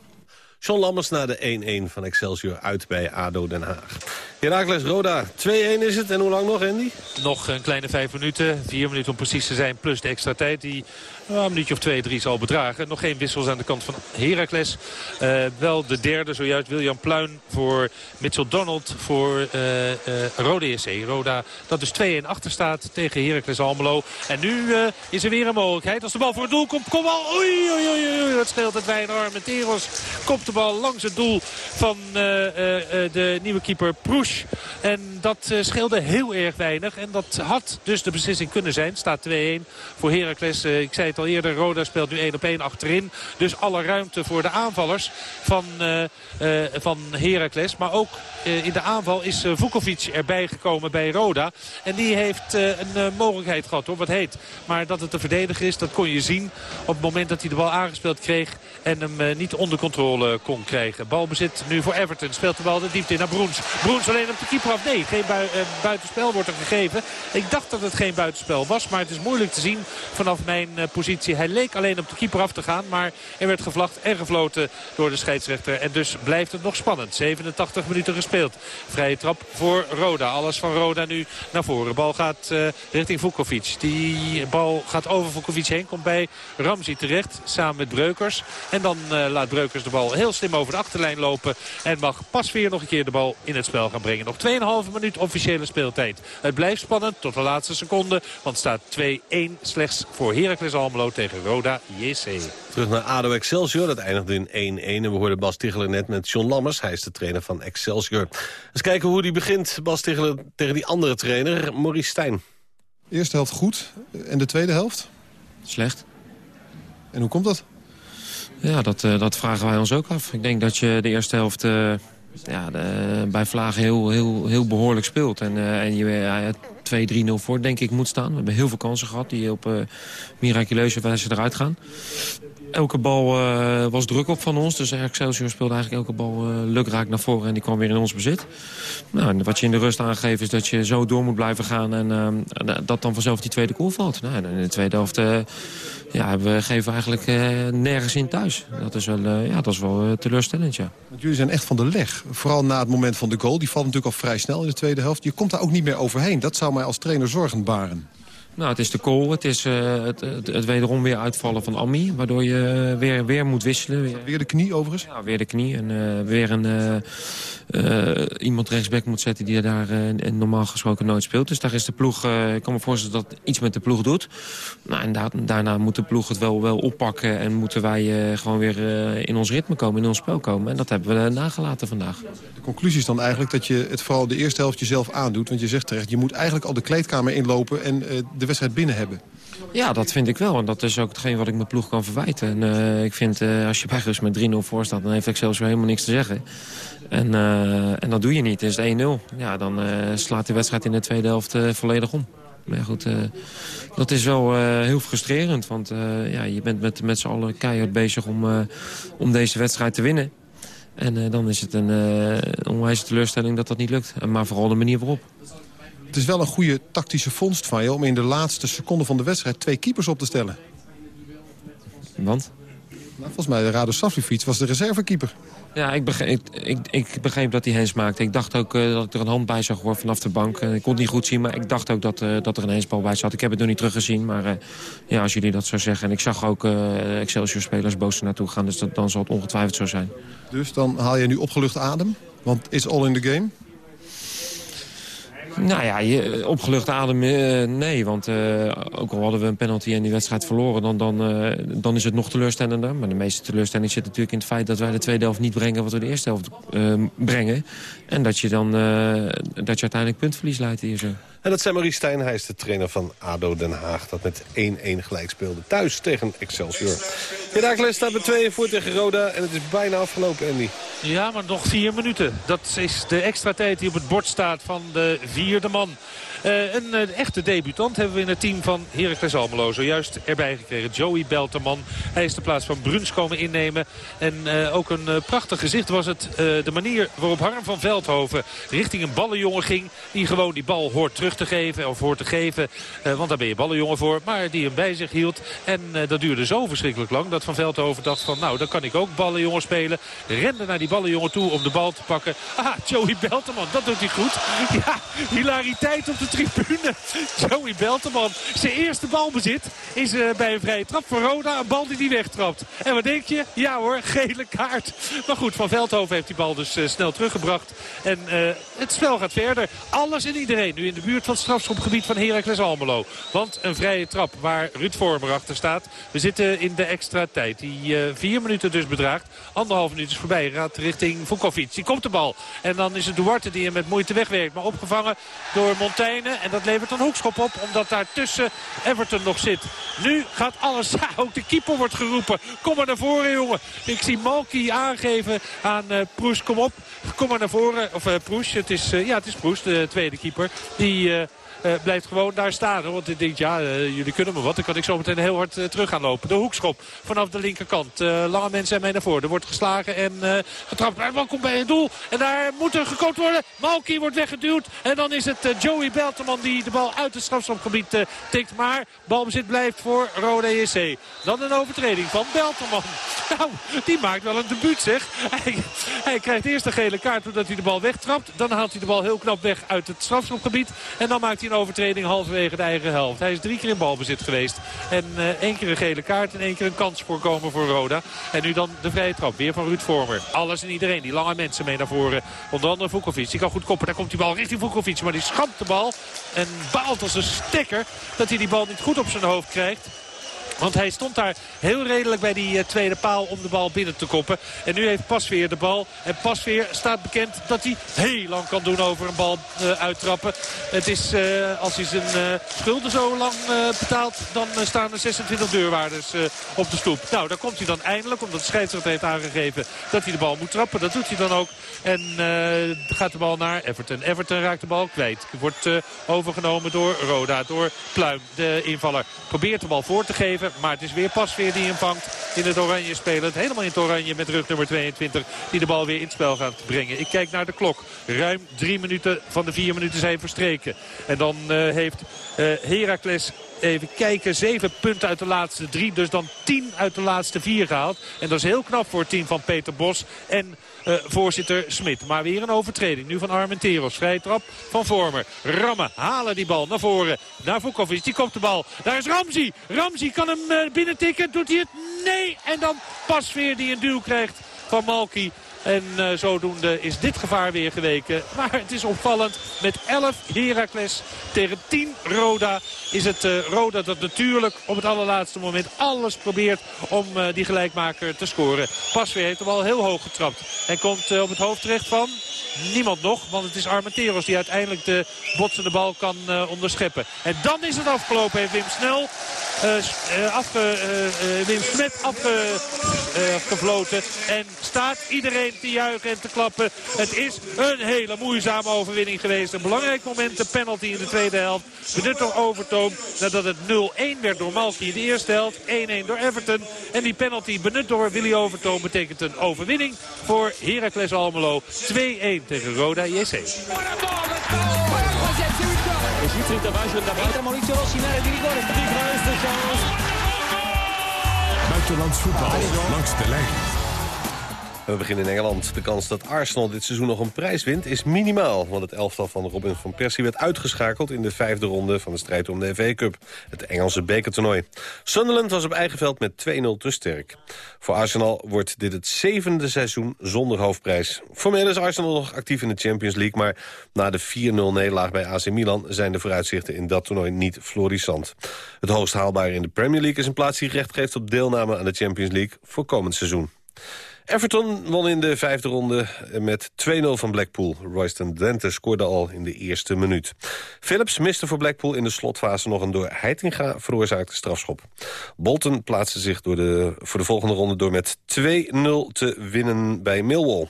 John Lammers na de 1-1 van Excelsior uit bij ADO Den Haag. Heracles Roda, 2-1 is het. En hoe lang nog, Andy? Nog een kleine vijf minuten. Vier minuten om precies te zijn. Plus de extra tijd die nou, een minuutje of twee, drie zal bedragen. Nog geen wissels aan de kant van Heracles. Eh, wel de derde, zojuist William Pluin voor Mitchell Donald voor uh, uh, Rode SC. Roda dat dus 2-1 achter staat tegen Heracles Almelo. En nu is er weer een mogelijkheid. Als de bal voor het doel komt, kom al. Oei, oei, oei, oei. Dat scheelt het wij enorm. Teros komt de bal langs het doel van de nieuwe keeper Proes. En dat scheelde heel erg weinig. En dat had dus de beslissing kunnen zijn. Staat 2-1 voor Heracles. ik zei het al eerder, Roda speelt nu 1 op 1 achterin. Dus alle ruimte voor de aanvallers van, uh, van Heracles. Maar ook in de aanval is Vukovic erbij gekomen bij Roda. En die heeft een mogelijkheid gehad hoor, wat heet. Maar dat het een verdediger is, dat kon je zien op het moment dat hij de bal aangespeeld kreeg. En hem niet onder controle kon krijgen. Balbezit nu voor Everton. Speelt de bal de diepte in naar Broens. Broens alleen op de keeper af. Nee, geen bui buitenspel wordt er gegeven. Ik dacht dat het geen buitenspel was. Maar het is moeilijk te zien vanaf mijn positie. Hij leek alleen op de keeper af te gaan. Maar er werd gevlacht en gefloten door de scheidsrechter. En dus blijft het nog spannend. 87 minuten gespeeld. Vrije trap voor Roda. Alles van Roda nu naar voren. Bal gaat uh, richting Vukovic. Die bal gaat over Vukovic heen. Komt bij Ramzi terecht. Samen met Breukers. En dan laat Breukers de bal heel slim over de achterlijn lopen. En mag pas weer nog een keer de bal in het spel gaan brengen. Nog 2,5 minuut officiële speeltijd. Het blijft spannend tot de laatste seconde. Want staat 2-1 slechts voor Heracles Almelo tegen Roda JC. Terug naar ADO Excelsior. Dat eindigde in 1-1. En we hoorden Bas Ticheler net met John Lammers. Hij is de trainer van Excelsior. Eens kijken hoe die begint, Bas Ticheler, tegen die andere trainer, Maurice Stijn. Eerste helft goed. En de tweede helft? Slecht. En hoe komt dat? Ja, dat, uh, dat vragen wij ons ook af. Ik denk dat je de eerste helft uh, ja, de, bij Vlagen heel, heel, heel behoorlijk speelt. En, uh, en je uh, 2-3-0 voor, denk ik, moet staan. We hebben heel veel kansen gehad die op uh, miraculeuze wijze eruit gaan. Elke bal uh, was druk op van ons. Dus Excelsior speelde eigenlijk elke bal uh, lukraak naar voren en die kwam weer in ons bezit. Nou, wat je in de rust aangeeft is dat je zo door moet blijven gaan en uh, dat dan vanzelf die tweede goal valt. Nou, in de tweede helft ja, we geven eigenlijk nergens in thuis. Dat is wel, ja, dat is wel teleurstellend, ja. Want jullie zijn echt van de leg. Vooral na het moment van de goal. Die valt natuurlijk al vrij snel in de tweede helft. Je komt daar ook niet meer overheen. Dat zou mij als trainer zorgen baren. Nou, het is de kool. Het is uh, het, het, het, wederom weer uitvallen van Ammi. Waardoor je weer, weer moet wisselen. Weer, weer de knie overigens? Ja, weer de knie. En uh, weer een, uh, iemand rechtsback moet zetten die daar uh, normaal gesproken nooit speelt. Dus daar is de ploeg, uh, ik kan me voorstellen dat iets met de ploeg doet. Nou, en da daarna moet de ploeg het wel, wel oppakken en moeten wij gewoon weer in ons ritme komen, in ons spel komen. En dat hebben we nagelaten vandaag. De conclusie is dan eigenlijk dat je het vooral de eerste helft jezelf aandoet. Want je zegt terecht, je moet eigenlijk al de kleedkamer inlopen en de wedstrijd binnen hebben. Ja, dat vind ik wel. En dat is ook hetgeen wat ik mijn ploeg kan verwijten. En uh, ik vind, uh, als je bij met 3-0 voor staat... dan heeft Excelsior helemaal niks te zeggen. En, uh, en dat doe je niet. Is het 1-0. Ja, dan slaat de wedstrijd in de tweede helft volledig om. Maar goed, dat is wel heel frustrerend. Want ja, je bent met, met z'n allen keihard bezig om, om deze wedstrijd te winnen. En dan is het een onwijze teleurstelling dat dat niet lukt. Maar vooral de manier waarop. Het is wel een goede tactische vondst van je... om in de laatste seconde van de wedstrijd twee keepers op te stellen. Want? Nou, volgens mij de Rado Savljevic was de reservekeeper. Ja, ik begreep, ik, ik begreep dat hij hens maakte. Ik dacht ook uh, dat ik er een hand bij zag hoor, vanaf de bank. Uh, ik kon het niet goed zien, maar ik dacht ook dat, uh, dat er een hensbal bij zat. Ik heb het nog niet teruggezien, maar ja, als jullie dat zo zeggen. En ik zag ook Excelsior-spelers boos naartoe gaan, dus dat, dan zal het ongetwijfeld zo zijn. Dus dan haal je nu opgelucht adem? Want is all in the game? Nou ja, je, opgelucht adem, uh, nee. Want uh, ook al hadden we een penalty en die wedstrijd verloren... Dan, dan, dan is het nog teleurstellender. Maar de meeste teleurstelling zit natuurlijk in het feit... dat wij de tweede helft niet brengen wat we de eerste helft brengen. En dat je dan dat je uiteindelijk puntverlies leidt hier zo. En dat zei Marie Stijn, hij is de trainer van ADO Den Haag... dat met 1-1 gelijk speelde thuis tegen Excelsior. Herakles staat met 2 voor tegen Roda en het is bijna afgelopen, Andy. Ja, maar nog vier minuten. Dat is de extra tijd die op het bord staat van de vierde man. Uh, een uh, echte debutant hebben we in het team van Heracles Almelo. Zojuist erbij gekregen. Joey Belterman. Hij is de plaats van Bruns komen innemen. En uh, ook een prachtig gezicht was het. de manier waarop Harm van Veldhoven richting een ballenjongen ging. Die gewoon die bal hoort terug te geven. Of hoort te geven. want daar ben je ballenjongen voor. Maar die hem bij zich hield. En dat duurde zo verschrikkelijk lang. Dat Van Veldhoven dacht van nou dan kan ik ook ballenjongen spelen. Rende naar die ballenjongen toe om de bal te pakken. Ah, Joey Belterman. Dat doet hij goed. Ja, hilariteit op de tribune. Joey Belterman. Zijn eerste balbezit is uh, bij een vrije trap voor Roda. Een bal die hij wegtrapt. En wat denk je? Ja hoor, gele kaart. Maar goed, Van Veldhoven heeft die bal dus uh, snel teruggebracht. En uh, het spel gaat verder. Alles en iedereen nu in de buurt van het strafschopgebied van Heracles Almelo. Want een vrije trap waar Ruud Vormer staat. We zitten in de extra tijd. Die vier minuten dus bedraagt. Anderhalf minuut is voorbij. Gaat richting Vukovic. Die komt de bal. En dan is het Duarte die hem met moeite wegwerkt. Maar opgevangen door Montaigne. En dat levert een hoekschop op. Omdat daar tussen Everton nog zit. Nu gaat alles. Ook de keeper wordt geroepen. Kom maar naar voren jongen. Ik zie Malky aangeven aan uh, Proes. Kom op. Kom maar naar voren. Of uh, Proes. Het is, uh, ja, het is Proes, de tweede keeper. Die... blijft gewoon daar staan. Want ik denk, ja, uh, jullie kunnen me wat. Dan kan ik zo meteen heel hard uh, terug gaan lopen. De hoekschop vanaf de linkerkant. lange mensen zijn mee naar voren. Er wordt geslagen en getrapt. Maar bal komt bij een doel. En daar moet er gekookt worden. Malky wordt weggeduwd. En dan is het Joey Belterman die de bal uit het strafschopgebied tikt. Maar balbezit blijft voor Rode EC. Dan een overtreding van Belterman. Nou, die maakt wel een debuut zeg. Hij, hij krijgt eerst een gele kaart doordat hij de bal wegtrapt. Dan haalt hij de bal heel knap weg uit het strafschopgebied. En dan maakt hij een overtreding halverwege de eigen helft. Hij is drie keer in balbezit geweest. En uh, één keer een gele kaart en één keer een kans voorkomen voor Roda. En nu dan de vrije trap. Weer van Ruud Vormer. Alles en iedereen. Die lange mensen mee naar voren. Onder andere Vukovic. Die kan goed koppen. Daar komt die bal richting Vukovic. Maar die schampt de bal. En baalt als een stekker dat hij die bal niet goed op zijn hoofd krijgt. Want hij stond daar heel redelijk bij die uh, tweede paal om de bal binnen te koppen. En nu heeft Pasveer de bal. En Pasveer staat bekend dat hij heel lang kan doen over een bal uh, uittrappen. Het is, uh, als hij zijn schulden zo lang betaalt, dan staan er 26 deurwaarders op de stoep. Nou, daar komt hij dan eindelijk, omdat de scheidsrechter heeft aangegeven dat hij de bal moet trappen. Dat doet hij dan ook. En gaat de bal naar Everton. Everton raakt de bal kwijt. Wordt overgenomen door Roda, door Pluim, de invaller. Probeert de bal voor te geven. Maar het is weer Pasveer die hem vangt in het oranje spelend. Helemaal in het oranje met rug nummer 22 die de bal weer in het spel gaat brengen. Ik kijk naar de klok. Ruim drie minuten van de vier minuten zijn verstreken. En dan uh, heeft uh, Heracles even kijken. Zeven punten uit de laatste drie. Dus dan tien uit de laatste vier gehaald. En dat is heel knap voor het team van Peter Bos. En uh, voorzitter Smit. Maar weer een overtreding. Nu van Armenteros. Vrije van Vormer. Rammen. Halen die bal naar voren. Naar Vukovic. Die komt de bal. Daar is Ramzi. Ramzi kan hem uh, binnentikken. Doet hij het? Nee. En dan pas weer die een duw krijgt van Malki. En uh, zodoende is dit gevaar weer geweken. Maar het is opvallend. Met 11 Heracles tegen 10 Roda is het uh, Roda dat natuurlijk op het allerlaatste moment alles probeert om uh, die gelijkmaker te scoren. Pasveer heeft de bal heel hoog getrapt. En komt op het hoofd terecht van niemand nog. Want het is Armenteros die uiteindelijk de botsende bal kan onderscheppen. En dan is het afgelopen. Heeft Wim Snel, uh, Wim Smet afgefloten. En staat iedereen te juichen en te klappen. Het is een hele moeizame overwinning geweest. Een belangrijk moment, de penalty in de tweede helft. Benut door Overtoom nadat het 0-1 werd door Malki in de eerste helft. 1-1 door Everton. En die penalty benut door Willy Overtoom betekent een overwinning voor Heracles Almelo. 2-1 tegen Roda JC. Buitenlands voetbal langs de lijn. We beginnen in Engeland. De kans dat Arsenal dit seizoen nog een prijs wint is minimaal. Want het elftal van Robin van Persie werd uitgeschakeld... in de vijfde ronde van de strijd om de FA Cup. Het Engelse bekertoernooi. Sunderland was op eigen veld met 2-0 te sterk. Voor Arsenal wordt dit het zevende seizoen zonder hoofdprijs. Formeel is Arsenal nog actief in de Champions League... maar na de 4-0 nederlaag bij AC Milan... zijn de vooruitzichten in dat toernooi niet florissant. Het hoogst haalbare in de Premier League is een plaats die recht geeft... op deelname aan de Champions League voor komend seizoen. Everton won in de vijfde ronde met 2-0 van Blackpool. Royston Drenthe scoorde al in de eerste minuut. Phillips miste voor Blackpool in de slotfase nog een door Heitinga veroorzaakte strafschop. Bolton plaatste zich door de, voor de volgende ronde door met 2-0 te winnen bij Millwall.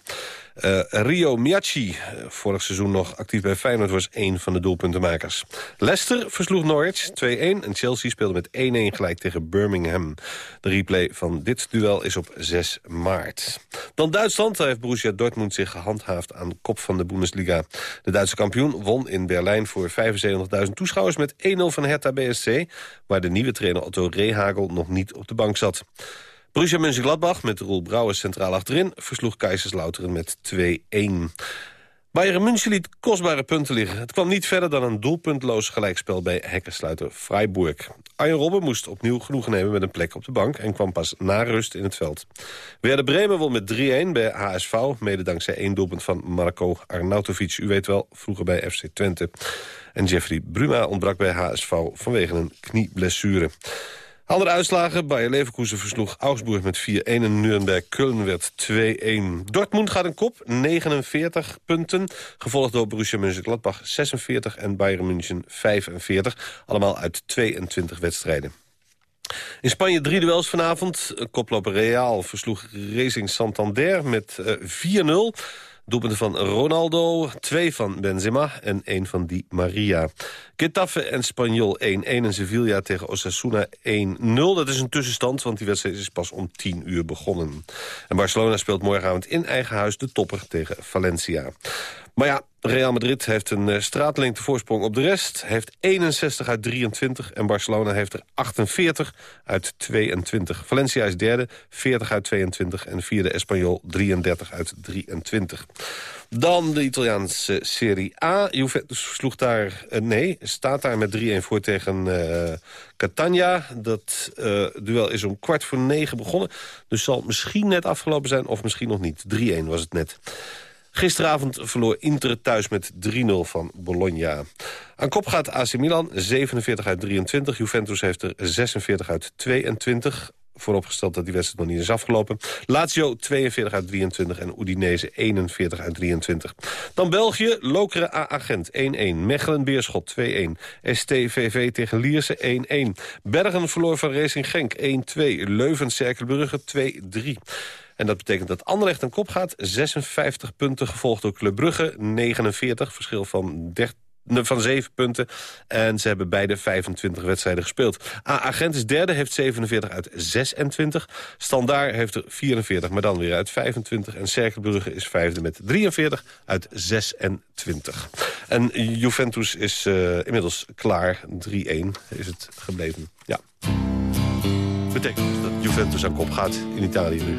Uh, Rio Miyachi, vorig seizoen nog actief bij Feyenoord, was één van de doelpuntenmakers. Leicester versloeg Norwich 2-1 en Chelsea speelde met 1-1 gelijk tegen Birmingham. De replay van dit duel is op 6 maart. Dan Duitsland, daar heeft Borussia Dortmund zich gehandhaafd aan kop van de Bundesliga. De Duitse kampioen won in Berlijn voor 75.000 toeschouwers met 1-0 van Hertha BSC, waar de nieuwe trainer Otto Rehagel nog niet op de bank zat. Borussia Mönchengladbach met Roel Brouwers centraal achterin... versloeg Kaiserslauteren met 2-1. Bayern München liet kostbare punten liggen. Het kwam niet verder dan een doelpuntloos gelijkspel bij hekkensluiter Freiburg. Arjen Robben moest opnieuw genoegen nemen met een plek op de bank... en kwam pas na rust in het veld. Werder Bremen won met 3-1 bij HSV... mede dankzij één doelpunt van Marco Arnautovic. U weet wel, vroeger bij FC Twente. En Jeffrey Bruma ontbrak bij HSV vanwege een knieblessure. Andere uitslagen. Bayer Leverkusen versloeg Augsburg met 4-1 en Nuremberg-Köln werd 2-1. Dortmund gaat een kop, 49 punten. Gevolgd door Borussia Mönchengladbach 46 en Bayern München 45. Allemaal uit 22 wedstrijden. In Spanje drie duels vanavond. Koploper Real versloeg Racing Santander met uh, 4-0. Doelpunten van Ronaldo, twee van Benzema en één van Di Maria. Getafe en Spanyol 1-1 en Sevilla tegen Osasuna 1-0. Dat is een tussenstand, want die wedstrijd is pas om 10 uur begonnen. En Barcelona speelt morgenavond in eigen huis de topper tegen Valencia. Maar ja, Real Madrid heeft een uh, straatlengte voorsprong op de rest. Heeft 61 uit 23 en Barcelona heeft er 48 uit 22. Valencia is derde, 40 uit 22 en vierde Espanyol 33 uit 23. Dan de Italiaanse Serie A. Juventus sloeg daar, uh, nee, staat daar met 3-1 voor tegen uh, Catania. Dat duel is om kwart voor negen begonnen. Dus zal misschien net afgelopen zijn of misschien nog niet. 3-1 was het net. Gisteravond verloor Inter thuis met 3-0 van Bologna. Aan kop gaat AC Milan, 47 uit 23. Juventus heeft er 46 uit 22 vooropgesteld dat die wedstrijd nog niet is afgelopen. Lazio 42 uit 23 en Udinese 41 uit 23. Dan België, Lokeren A-agent 1-1. Mechelen Beerschot 2-1. STVV tegen Lierse 1-1. Bergen verloor van Racing Genk 1-2. Leuven Cerkelbrugge 2-3. En dat betekent dat Anderlecht een kop gaat. 56 punten, gevolgd door Club Brugge. 49, verschil van van 7 punten. En ze hebben beide 25 wedstrijden gespeeld. AA Gent is derde, heeft 47 uit 26. Standaard heeft er 44, maar dan weer uit 25. En Cerkelbrugge is vijfde met 43 uit 26. En Juventus is uh, inmiddels klaar. 3-1 is het gebleven. Ja. Betekent dus dat Juventus aan kop gaat in Italië nu.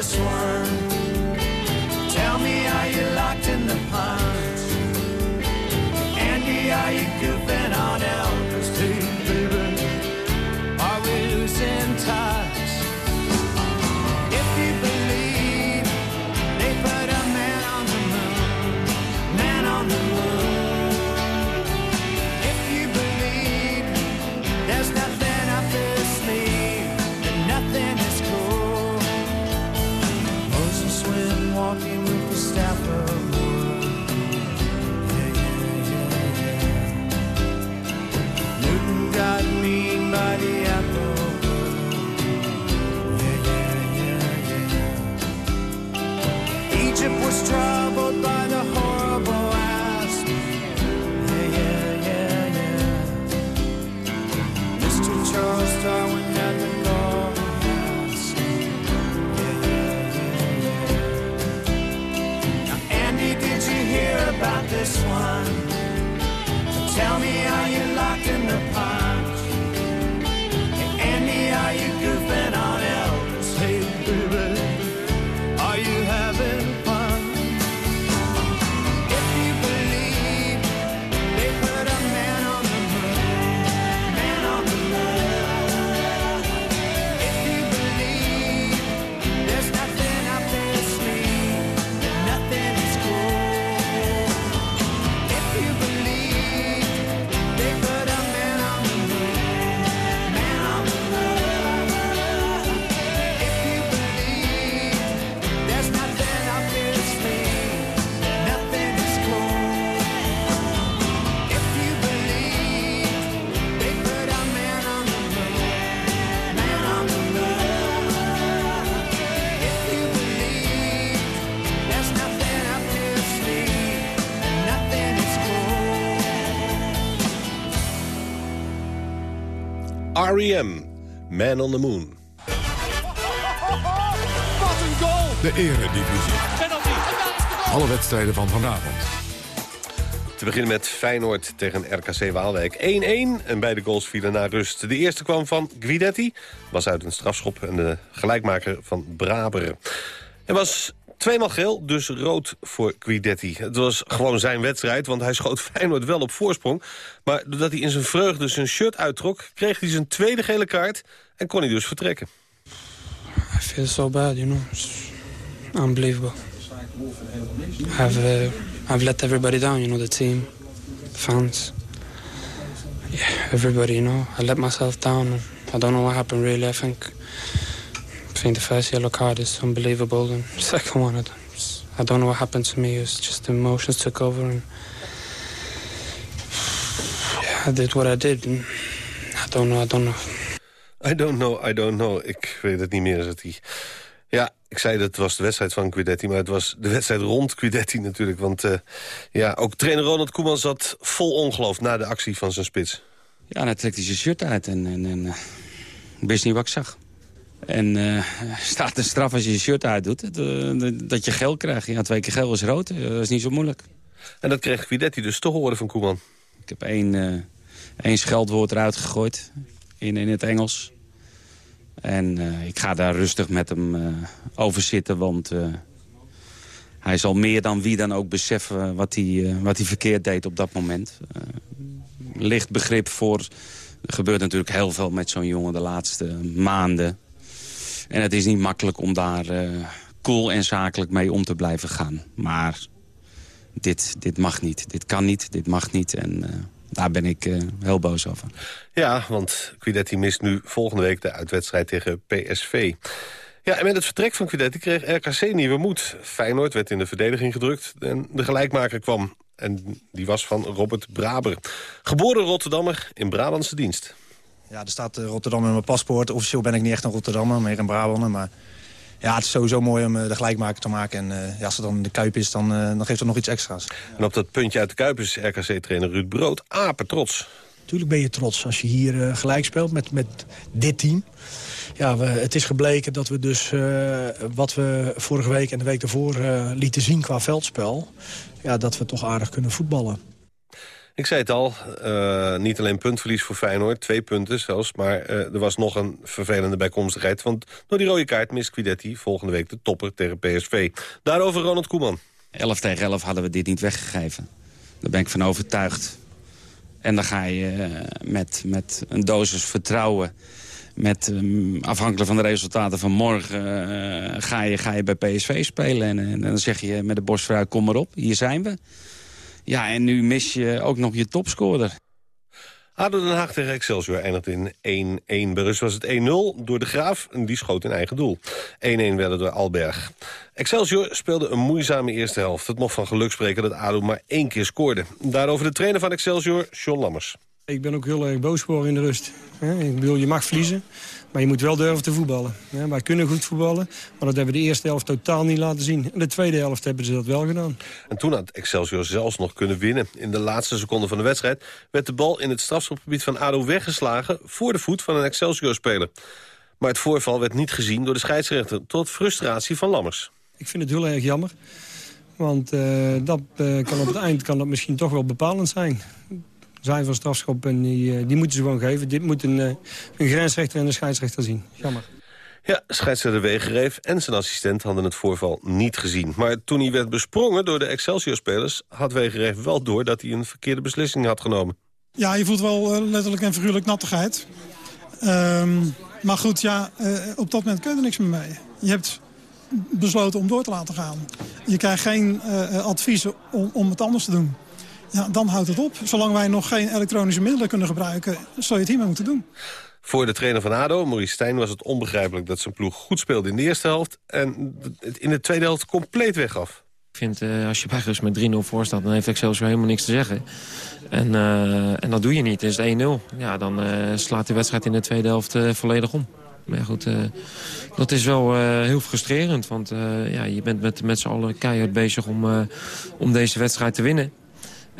this one? R.E.M. Man on the Moon. Wat een goal! De eredivisie. Alle wedstrijden van vanavond. Te beginnen met Feyenoord tegen RKC Waalwijk 1-1. En beide goals vielen na rust. De eerste kwam van Guidetti. Was uit een strafschop en de gelijkmaker van Braber. Hij was tweemaal geel, dus rood voor Guidetti. Het was gewoon zijn wedstrijd, want hij schoot Feyenoord wel op voorsprong. Maar doordat hij in zijn vreugde zijn shirt uittrok... kreeg hij zijn tweede gele kaart en kon hij dus vertrekken. I feel so bad, you know. It's unbelievable. I've uh, I've let everybody down, you know, the team, fans. Yeah, everybody, you know. I let myself down. I don't know what happened really. I think I think the first yellow card is unbelievable, and the second one, I don't, I don't know what happened to me. It's just the emotions took over, and yeah, I did what I did. And I don't know. I don't know. I don't know, I don't know. Ik weet het niet meer, zegt hij. Ja, ik zei dat het was de wedstrijd van Guidetti... maar het was de wedstrijd rond Guidetti natuurlijk. Want uh, ja, ook trainer Ronald Koeman zat vol ongeloof... na de actie van zijn spits. Ja, trekt hij zijn shirt uit en, en, en uh, wist niet wat ik zag. En eh, staat een straf als je je shirt uitdoet, dat, dat je geel krijgt. Ja, twee keer geel is rood, dat is niet zo moeilijk. En dat kreeg Guidetti dus te horen van Koeman. Ik heb één, uh, één scheldwoord eruit gegooid in, in het Engels. En uh, ik ga daar rustig met hem over zitten, want hij zal meer dan wie dan ook beseffen wat hij, wat hij verkeerd deed op dat moment. licht begrip voor... Er gebeurt natuurlijk heel veel met zo'n jongen de laatste maanden. En het is niet makkelijk om daar cool en zakelijk mee om te blijven gaan. Maar dit, dit mag niet, dit kan niet, dit mag niet. En uh, daar ben ik uh, heel boos over. Ja, want Quidetti mist nu volgende week de uitwedstrijd tegen PSV. Ja, en met het vertrek van Quidetti kreeg RKC nieuwe moed. Feyenoord werd in de verdediging gedrukt en de gelijkmaker kwam. En die was van Robert Braber. Geboren Rotterdammer in Brabantse dienst. Ja, er staat uh, Rotterdam in mijn paspoort. Officieel ben ik niet echt een Rotterdammer, meer een Brabander. Maar ja, het is sowieso mooi om de gelijkmaker te maken. En uh, ja, als het dan in de Kuip is, dan, uh, dan geeft het nog iets extra's. En op dat puntje uit de Kuip is RKC-trainer Ruud Brood apen trots. Tuurlijk ben je trots als je hier uh, gelijk speelt met, met dit team. Ja, we, het is gebleken dat we dus wat we vorige week en de week daarvoor lieten zien qua veldspel... Ja, dat we toch aardig kunnen voetballen. Ik zei het al, uh, niet alleen puntverlies voor Feyenoord, twee punten zelfs... maar uh, er was nog een vervelende bijkomstigheid. Want door die rode kaart mist Quidetti volgende week de topper tegen PSV. Daarover Ronald Koeman. 11 tegen 11 hadden we dit niet weggegeven. Daar ben ik van overtuigd. En dan ga je uh, met, met een dosis vertrouwen... Met, um, afhankelijk van de resultaten van morgen ga, je, ga je bij PSV spelen. En, en dan zeg je met de borst kom maar op, hier zijn we. Ja, en nu mis je ook nog je topscorer. ADO Den Haag tegen Excelsior eindigt in 1-1. Bij rust was het 1-0 door de Graaf en die schoot in eigen doel. 1-1 werden door Alberg. Excelsior speelde een moeizame eerste helft. Het mocht van geluk spreken dat ADO maar één keer scoorde. Daarover de trainer van Excelsior, John Lammers. Ik ben ook heel erg boos geworden in de rust. Ik bedoel, je mag verliezen, maar je moet wel durven te voetballen. Wij kunnen goed voetballen, maar dat hebben we de eerste helft totaal niet laten zien. In de tweede helft hebben ze dat wel gedaan. En toen had Excelsior zelfs nog kunnen winnen. In de laatste seconde van de wedstrijd werd de bal in het strafschopgebied van ADO weggeslagen... voor de voet van een Excelsior-speler. Maar het voorval werd niet gezien door de scheidsrechter... tot frustratie van Lammers. Ik vind het heel erg jammer. Want uh, dat uh, kan op het eind kan dat misschien toch wel bepalend zijn zijn van strafschop en die, die moeten ze gewoon geven. Dit moet een, een grensrechter en een scheidsrechter zien. Jammer. Ja, scheidsrechter Wegereef en zijn assistent hadden het voorval niet gezien. Maar toen hij werd besprongen door de Excelsior-spelers... had Wegereef wel door dat hij een verkeerde beslissing had genomen. Ja, je voelt wel uh, letterlijk en figuurlijk nattigheid. Um, maar goed, ja, uh, op dat moment kun je er niks meer mee. Je hebt besloten om door te laten gaan. Je krijgt geen uh, adviezen om, om het anders te doen ja, dan houdt het op. Zolang wij nog geen elektronische middelen kunnen gebruiken... zou je het hiermee moeten doen. Voor de trainer van ADO, Maurice Stijn, was het onbegrijpelijk... dat zijn ploeg goed speelde in de eerste helft... en het in de tweede helft compleet weggaf. Ik vind, uh, als je bij rust met 3-0 voor staat... dan heeft Excelsior helemaal niks te zeggen. En, uh, en dat doe je niet. Is het 1-0. Ja, dan uh, slaat de wedstrijd in de tweede helft volledig om. Maar goed, uh, dat is wel uh, heel frustrerend. Want uh, ja, je bent met, met z'n allen keihard bezig om, om deze wedstrijd te winnen.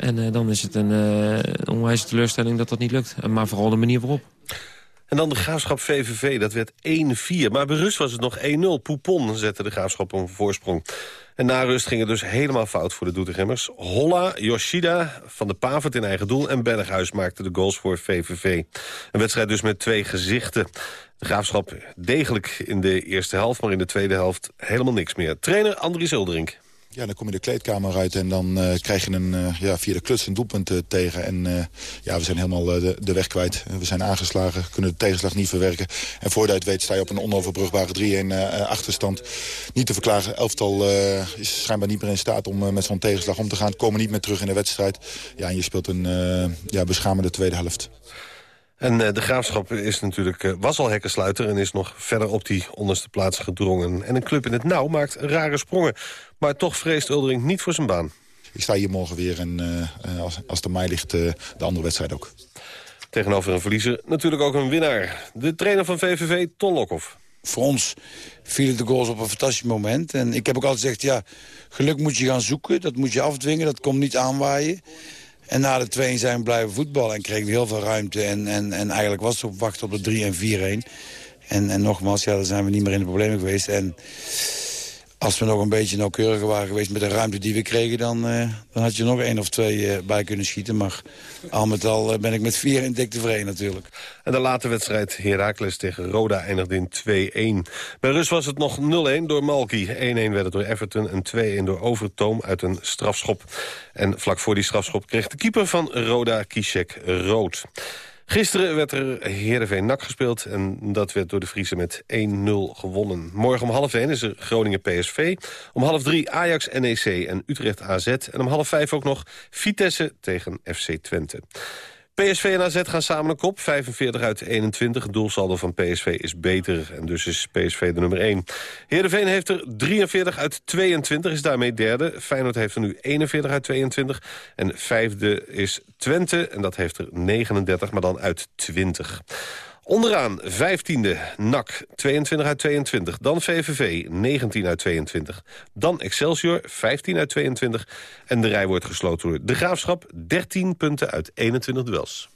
En uh, dan is het een uh, onwijze teleurstelling dat dat niet lukt. Maar vooral de manier waarop. En dan de Graafschap VVV, dat werd 1-4. Maar bij rust was het nog 1-0. Poupon zette de Graafschap een voorsprong. En na rust ging het dus helemaal fout voor de Doetinchemmers. Holla, Yoshida, Van de Pavert in eigen doel... en Berghuis maakten de goals voor VVV. Een wedstrijd dus met twee gezichten. De Graafschap degelijk in de eerste helft, maar in de tweede helft helemaal niks meer. Trainer Andries Uldering. Ja, dan kom je de kleedkamer uit en dan uh, krijg je een, uh, ja, via de kluts een doelpunt uh, tegen. En ja, we zijn helemaal de, de, weg kwijt. We zijn aangeslagen, kunnen de tegenslag niet verwerken. En voordat weet sta je op een onoverbrugbare 3-1 achterstand. Niet te verklagen, elftal is schijnbaar niet meer in staat om met zo'n tegenslag om te gaan. Komen niet meer terug in de wedstrijd. Ja, en je speelt een ja, beschamende tweede helft. En uh, de Graafschap is natuurlijk, uh, was al hekkensluiter... en is nog verder op die onderste plaats gedrongen. En een club in het nauw maakt rare sprongen. Maar toch vreest Uldering niet voor zijn baan. Ik sta hier morgen weer en uh, als, als de mij ligt de andere wedstrijd ook. Tegenover een verliezer natuurlijk ook een winnaar. De trainer van VVV, Ton Lokhoff. Voor ons vielen de goals op een fantastisch moment. En ik heb ook altijd gezegd, ja, geluk moet je gaan zoeken. Dat moet je afdwingen, dat komt niet aanwaaien. En na de 2 zijn we blijven voetballen en kregen we heel veel ruimte. En, en, en eigenlijk was het op wachten op de 3 en 4-1. En, en nogmaals, ja, dan zijn we niet meer in de problemen geweest. En als we nog een beetje nauwkeuriger waren geweest met de ruimte die we kregen... dan, eh, dan had je nog één of twee eh, bij kunnen schieten. Maar al met al eh, ben ik met vier in dik tevreden natuurlijk. En de late wedstrijd Heracles tegen Roda eindigde in 2-1. Bij Rus was het nog 0-1 door Malky. 1-1 werd het door Everton en 2-1 door Overtoom uit een strafschop. En vlak voor die strafschop kreeg de keeper van Roda Kishek rood. Gisteren werd er Heerenveen NAC gespeeld en dat werd door de Friese met 1-0 gewonnen. Morgen om half 1 is er Groningen PSV, om half 3 Ajax NEC en Utrecht AZ... en om half 5 ook nog Vitesse tegen FC Twente. PSV en AZ gaan samen een kop, 45 uit 21. Het doelsaldo van PSV is beter en dus is PSV de nummer 1. Heerenveen heeft er 43 uit 22, is daarmee derde. Feyenoord heeft er nu 41 uit 22. En vijfde is Twente en dat heeft er 39, maar dan uit 20. Onderaan 15e NAC, 22 uit 22. Dan VVV, 19 uit 22. Dan Excelsior, 15 uit 22. En de rij wordt gesloten door De Graafschap, 13 punten uit 21 duels.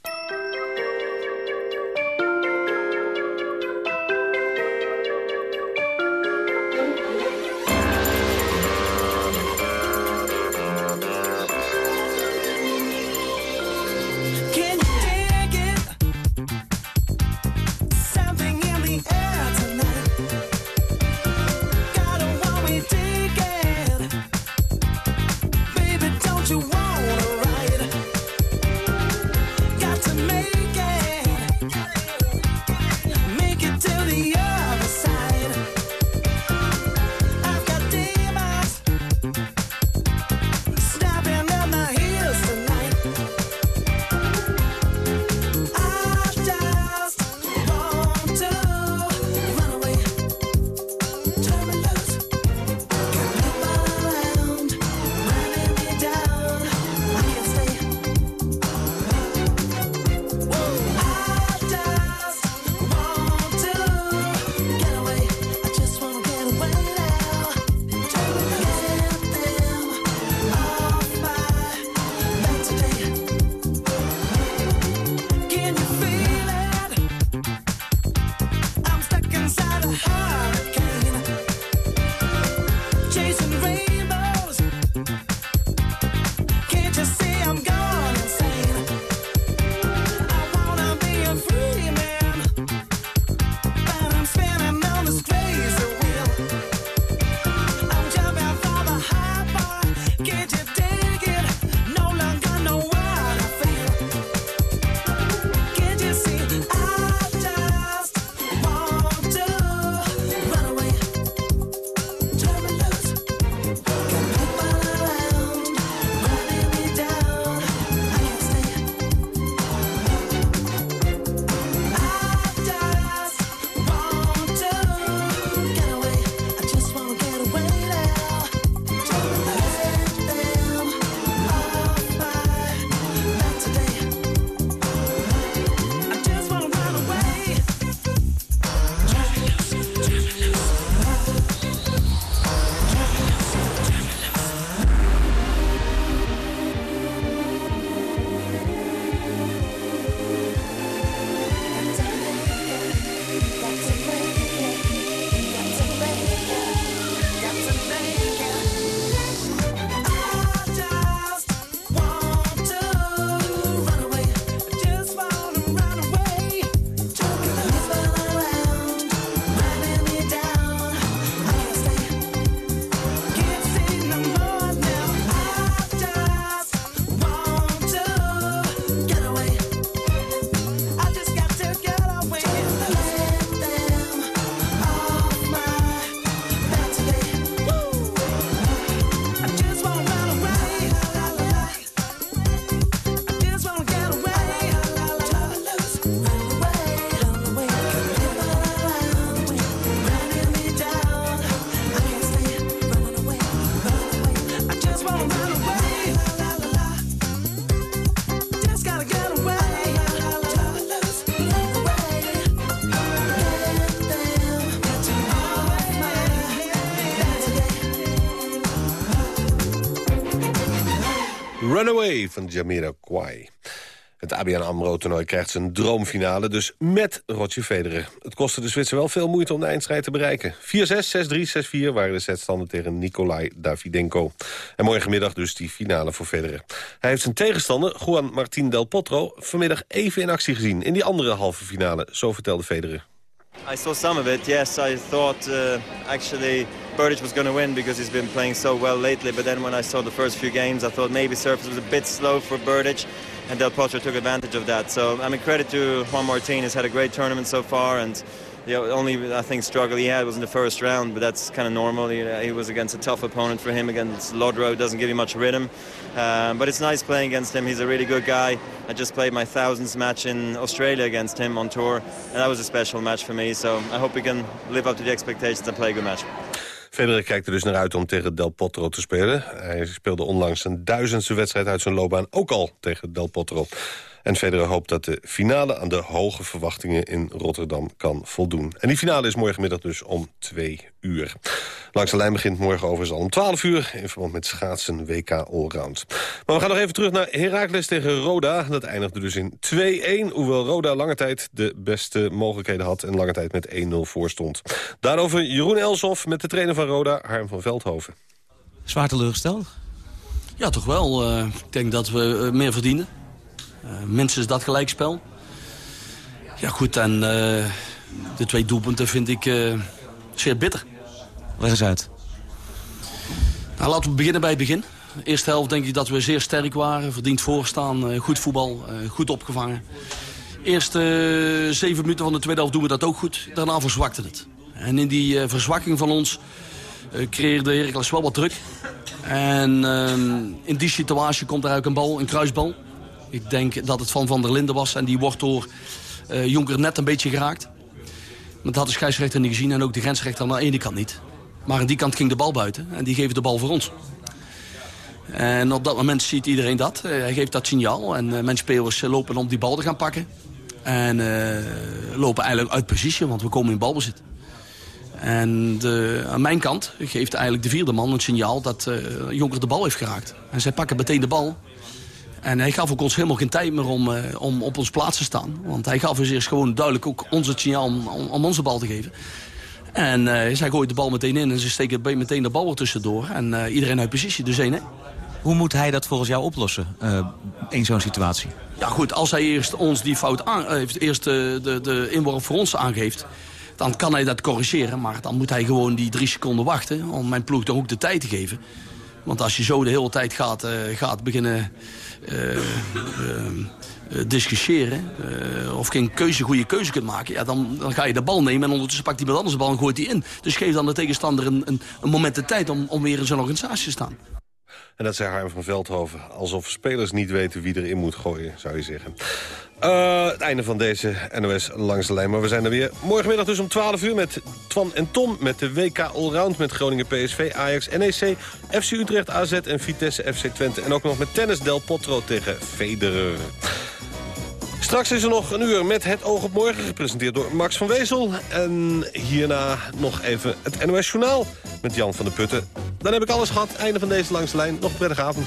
Van Jamiroquai. Het ABN AMRO-toernooi krijgt zijn droomfinale, dus met Roger Federer. Het kostte de Zwitser wel veel moeite om de eindstrijd te bereiken. 4-6, 6-3, 6-4 waren de setstanden tegen Nikolai Davidenko. En morgenmiddag dus die finale voor Federer. Hij heeft zijn tegenstander, Juan Martín del Potro, vanmiddag even in actie gezien. In die andere halve finale, zo vertelde Federer. I saw some of it, yes. I thought uh, actually Burdich was going to win because he's been playing so well lately. But then when I saw the first few games, I thought maybe service was a bit slow for Burdich. And Del Potro took advantage of that. So, I mean, credit to Juan Martin. He's had a great tournament so far. And the only, I think, struggle he had was in the first round. But that's kind of normal. He, he was against a tough opponent for him, against Lodro. Doesn't give you much rhythm. Um, but it's nice playing against him. He's a really good guy. I just played my thousands match in Australia against him on tour. And that was a special match for me. So I hope we can live up to the expectations and play a good match. Federer kijkt er dus naar uit om tegen Del Potro te spelen. Hij speelde onlangs een duizendste wedstrijd uit zijn loopbaan ook al tegen Del Potro. En Federer hoopt dat de finale aan de hoge verwachtingen in Rotterdam kan voldoen. En die finale is morgenmiddag dus om twee uur. Langs de lijn begint morgen overigens al om 12 uur... in verband met schaatsen WK Allround. Maar we gaan nog even terug naar Heracles tegen Roda. Dat eindigde dus in 2-1, hoewel Roda lange tijd de beste mogelijkheden had... en lange tijd met 1-0 voor stond. Daarover Jeroen Elshoff met de trainer van Roda, Harm van Veldhoven. Zwaar teleurgesteld? Ja, toch wel. Uh, ik denk dat we uh, meer verdienen. Uh, minstens dat gelijkspel. Ja goed, en de twee doelpunten vind ik zeer bitter. Leg eens uit. Nou, laten we beginnen bij het begin. De eerste helft denk ik dat we zeer sterk waren. Verdiend voorstaan, goed voetbal, goed opgevangen. Eerste zeven minuten van de tweede helft doen we dat ook goed. Daarna verzwakte het. En in die verzwakking van ons creëerde Heracles wel wat druk. En uh, in die situatie komt er ook een bal, een kruisbal. Ik denk dat het van Van der Linden was. En die wordt door uh, Jonker net een beetje geraakt. Maar dat had de scheidsrechter niet gezien en ook de grensrechter aan de ene kant niet. Maar aan die kant ging de bal buiten en die geeft de bal voor ons. En op dat moment ziet iedereen dat. Hij geeft dat signaal en mijn spelers lopen om die bal te gaan pakken. En lopen eigenlijk uit positie, want we komen in balbezit. En de, aan mijn kant geeft eigenlijk de vierde man een signaal dat Jonker de bal heeft geraakt. En zij pakken meteen de bal. En hij gaf ook ons helemaal geen tijd meer om, uh, om op ons plaats te staan. Want hij gaf ons eerst gewoon duidelijk ook ons het signaal om, om, om onze bal te geven. En uh, zij gooit de bal meteen in en ze steken meteen de bal er tussendoor. En iedereen uit positie, dus één. Hoe moet hij dat volgens jou oplossen in zo'n situatie? Ja goed, als hij eerst ons die fout aan, heeft, eerst de, de, de inworp voor ons aangeeft dan kan hij dat corrigeren. Maar dan moet hij gewoon die drie seconden wachten om mijn ploeg toch ook de tijd te geven. Want als je zo de hele tijd gaat, uh, gaat beginnen uh, uh, discussiëren... of geen keuze, goede keuze kunt maken... Ja, dan, dan ga je de bal nemen en ondertussen pakt iemand anders de bal en gooit die in. Dus geef dan de tegenstander een, een, een moment de tijd om, om weer in zo'n organisatie te staan. En dat zei Harm van Veldhoven. Alsof spelers niet weten wie erin moet gooien, zou je zeggen. Uh, het einde van deze NOS langs de lijn. Maar we zijn er weer morgenmiddag dus om 12 uur met Twan en Tom... met de WK Allround met Groningen PSV, Ajax, NEC... FC Utrecht, AZ en Vitesse FC Twente. En ook nog met tennis Del Potro tegen Federer. Straks is er nog een uur met het oog op morgen... gepresenteerd door Max van Wezel. En hierna nog even het NOS Journaal met Jan van der Putten. Dan heb ik alles gehad. Einde van deze langs de lijn. Nog een prettige avond.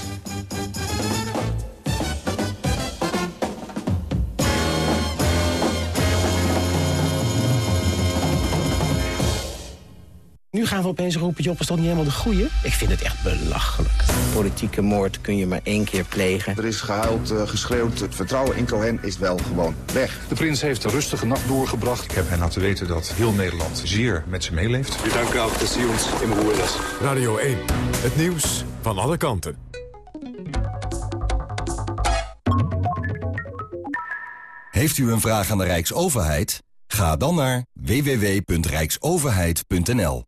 Nu gaan we opeens roepen, Job is toch niet helemaal de goeie? Ik vind het echt belachelijk. Politieke moord kun je maar één keer plegen. Er is gehuild, uh, geschreeuwd. Het vertrouwen in Cohen is wel gewoon weg. De prins heeft een rustige nacht doorgebracht. Ik heb hen laten weten dat heel Nederland zeer met ze meeleeft. We danken ook dat u ons in behoorlijk. Radio 1, het nieuws van alle kanten. Heeft u een vraag aan de Rijksoverheid? Ga dan naar www.rijksoverheid.nl.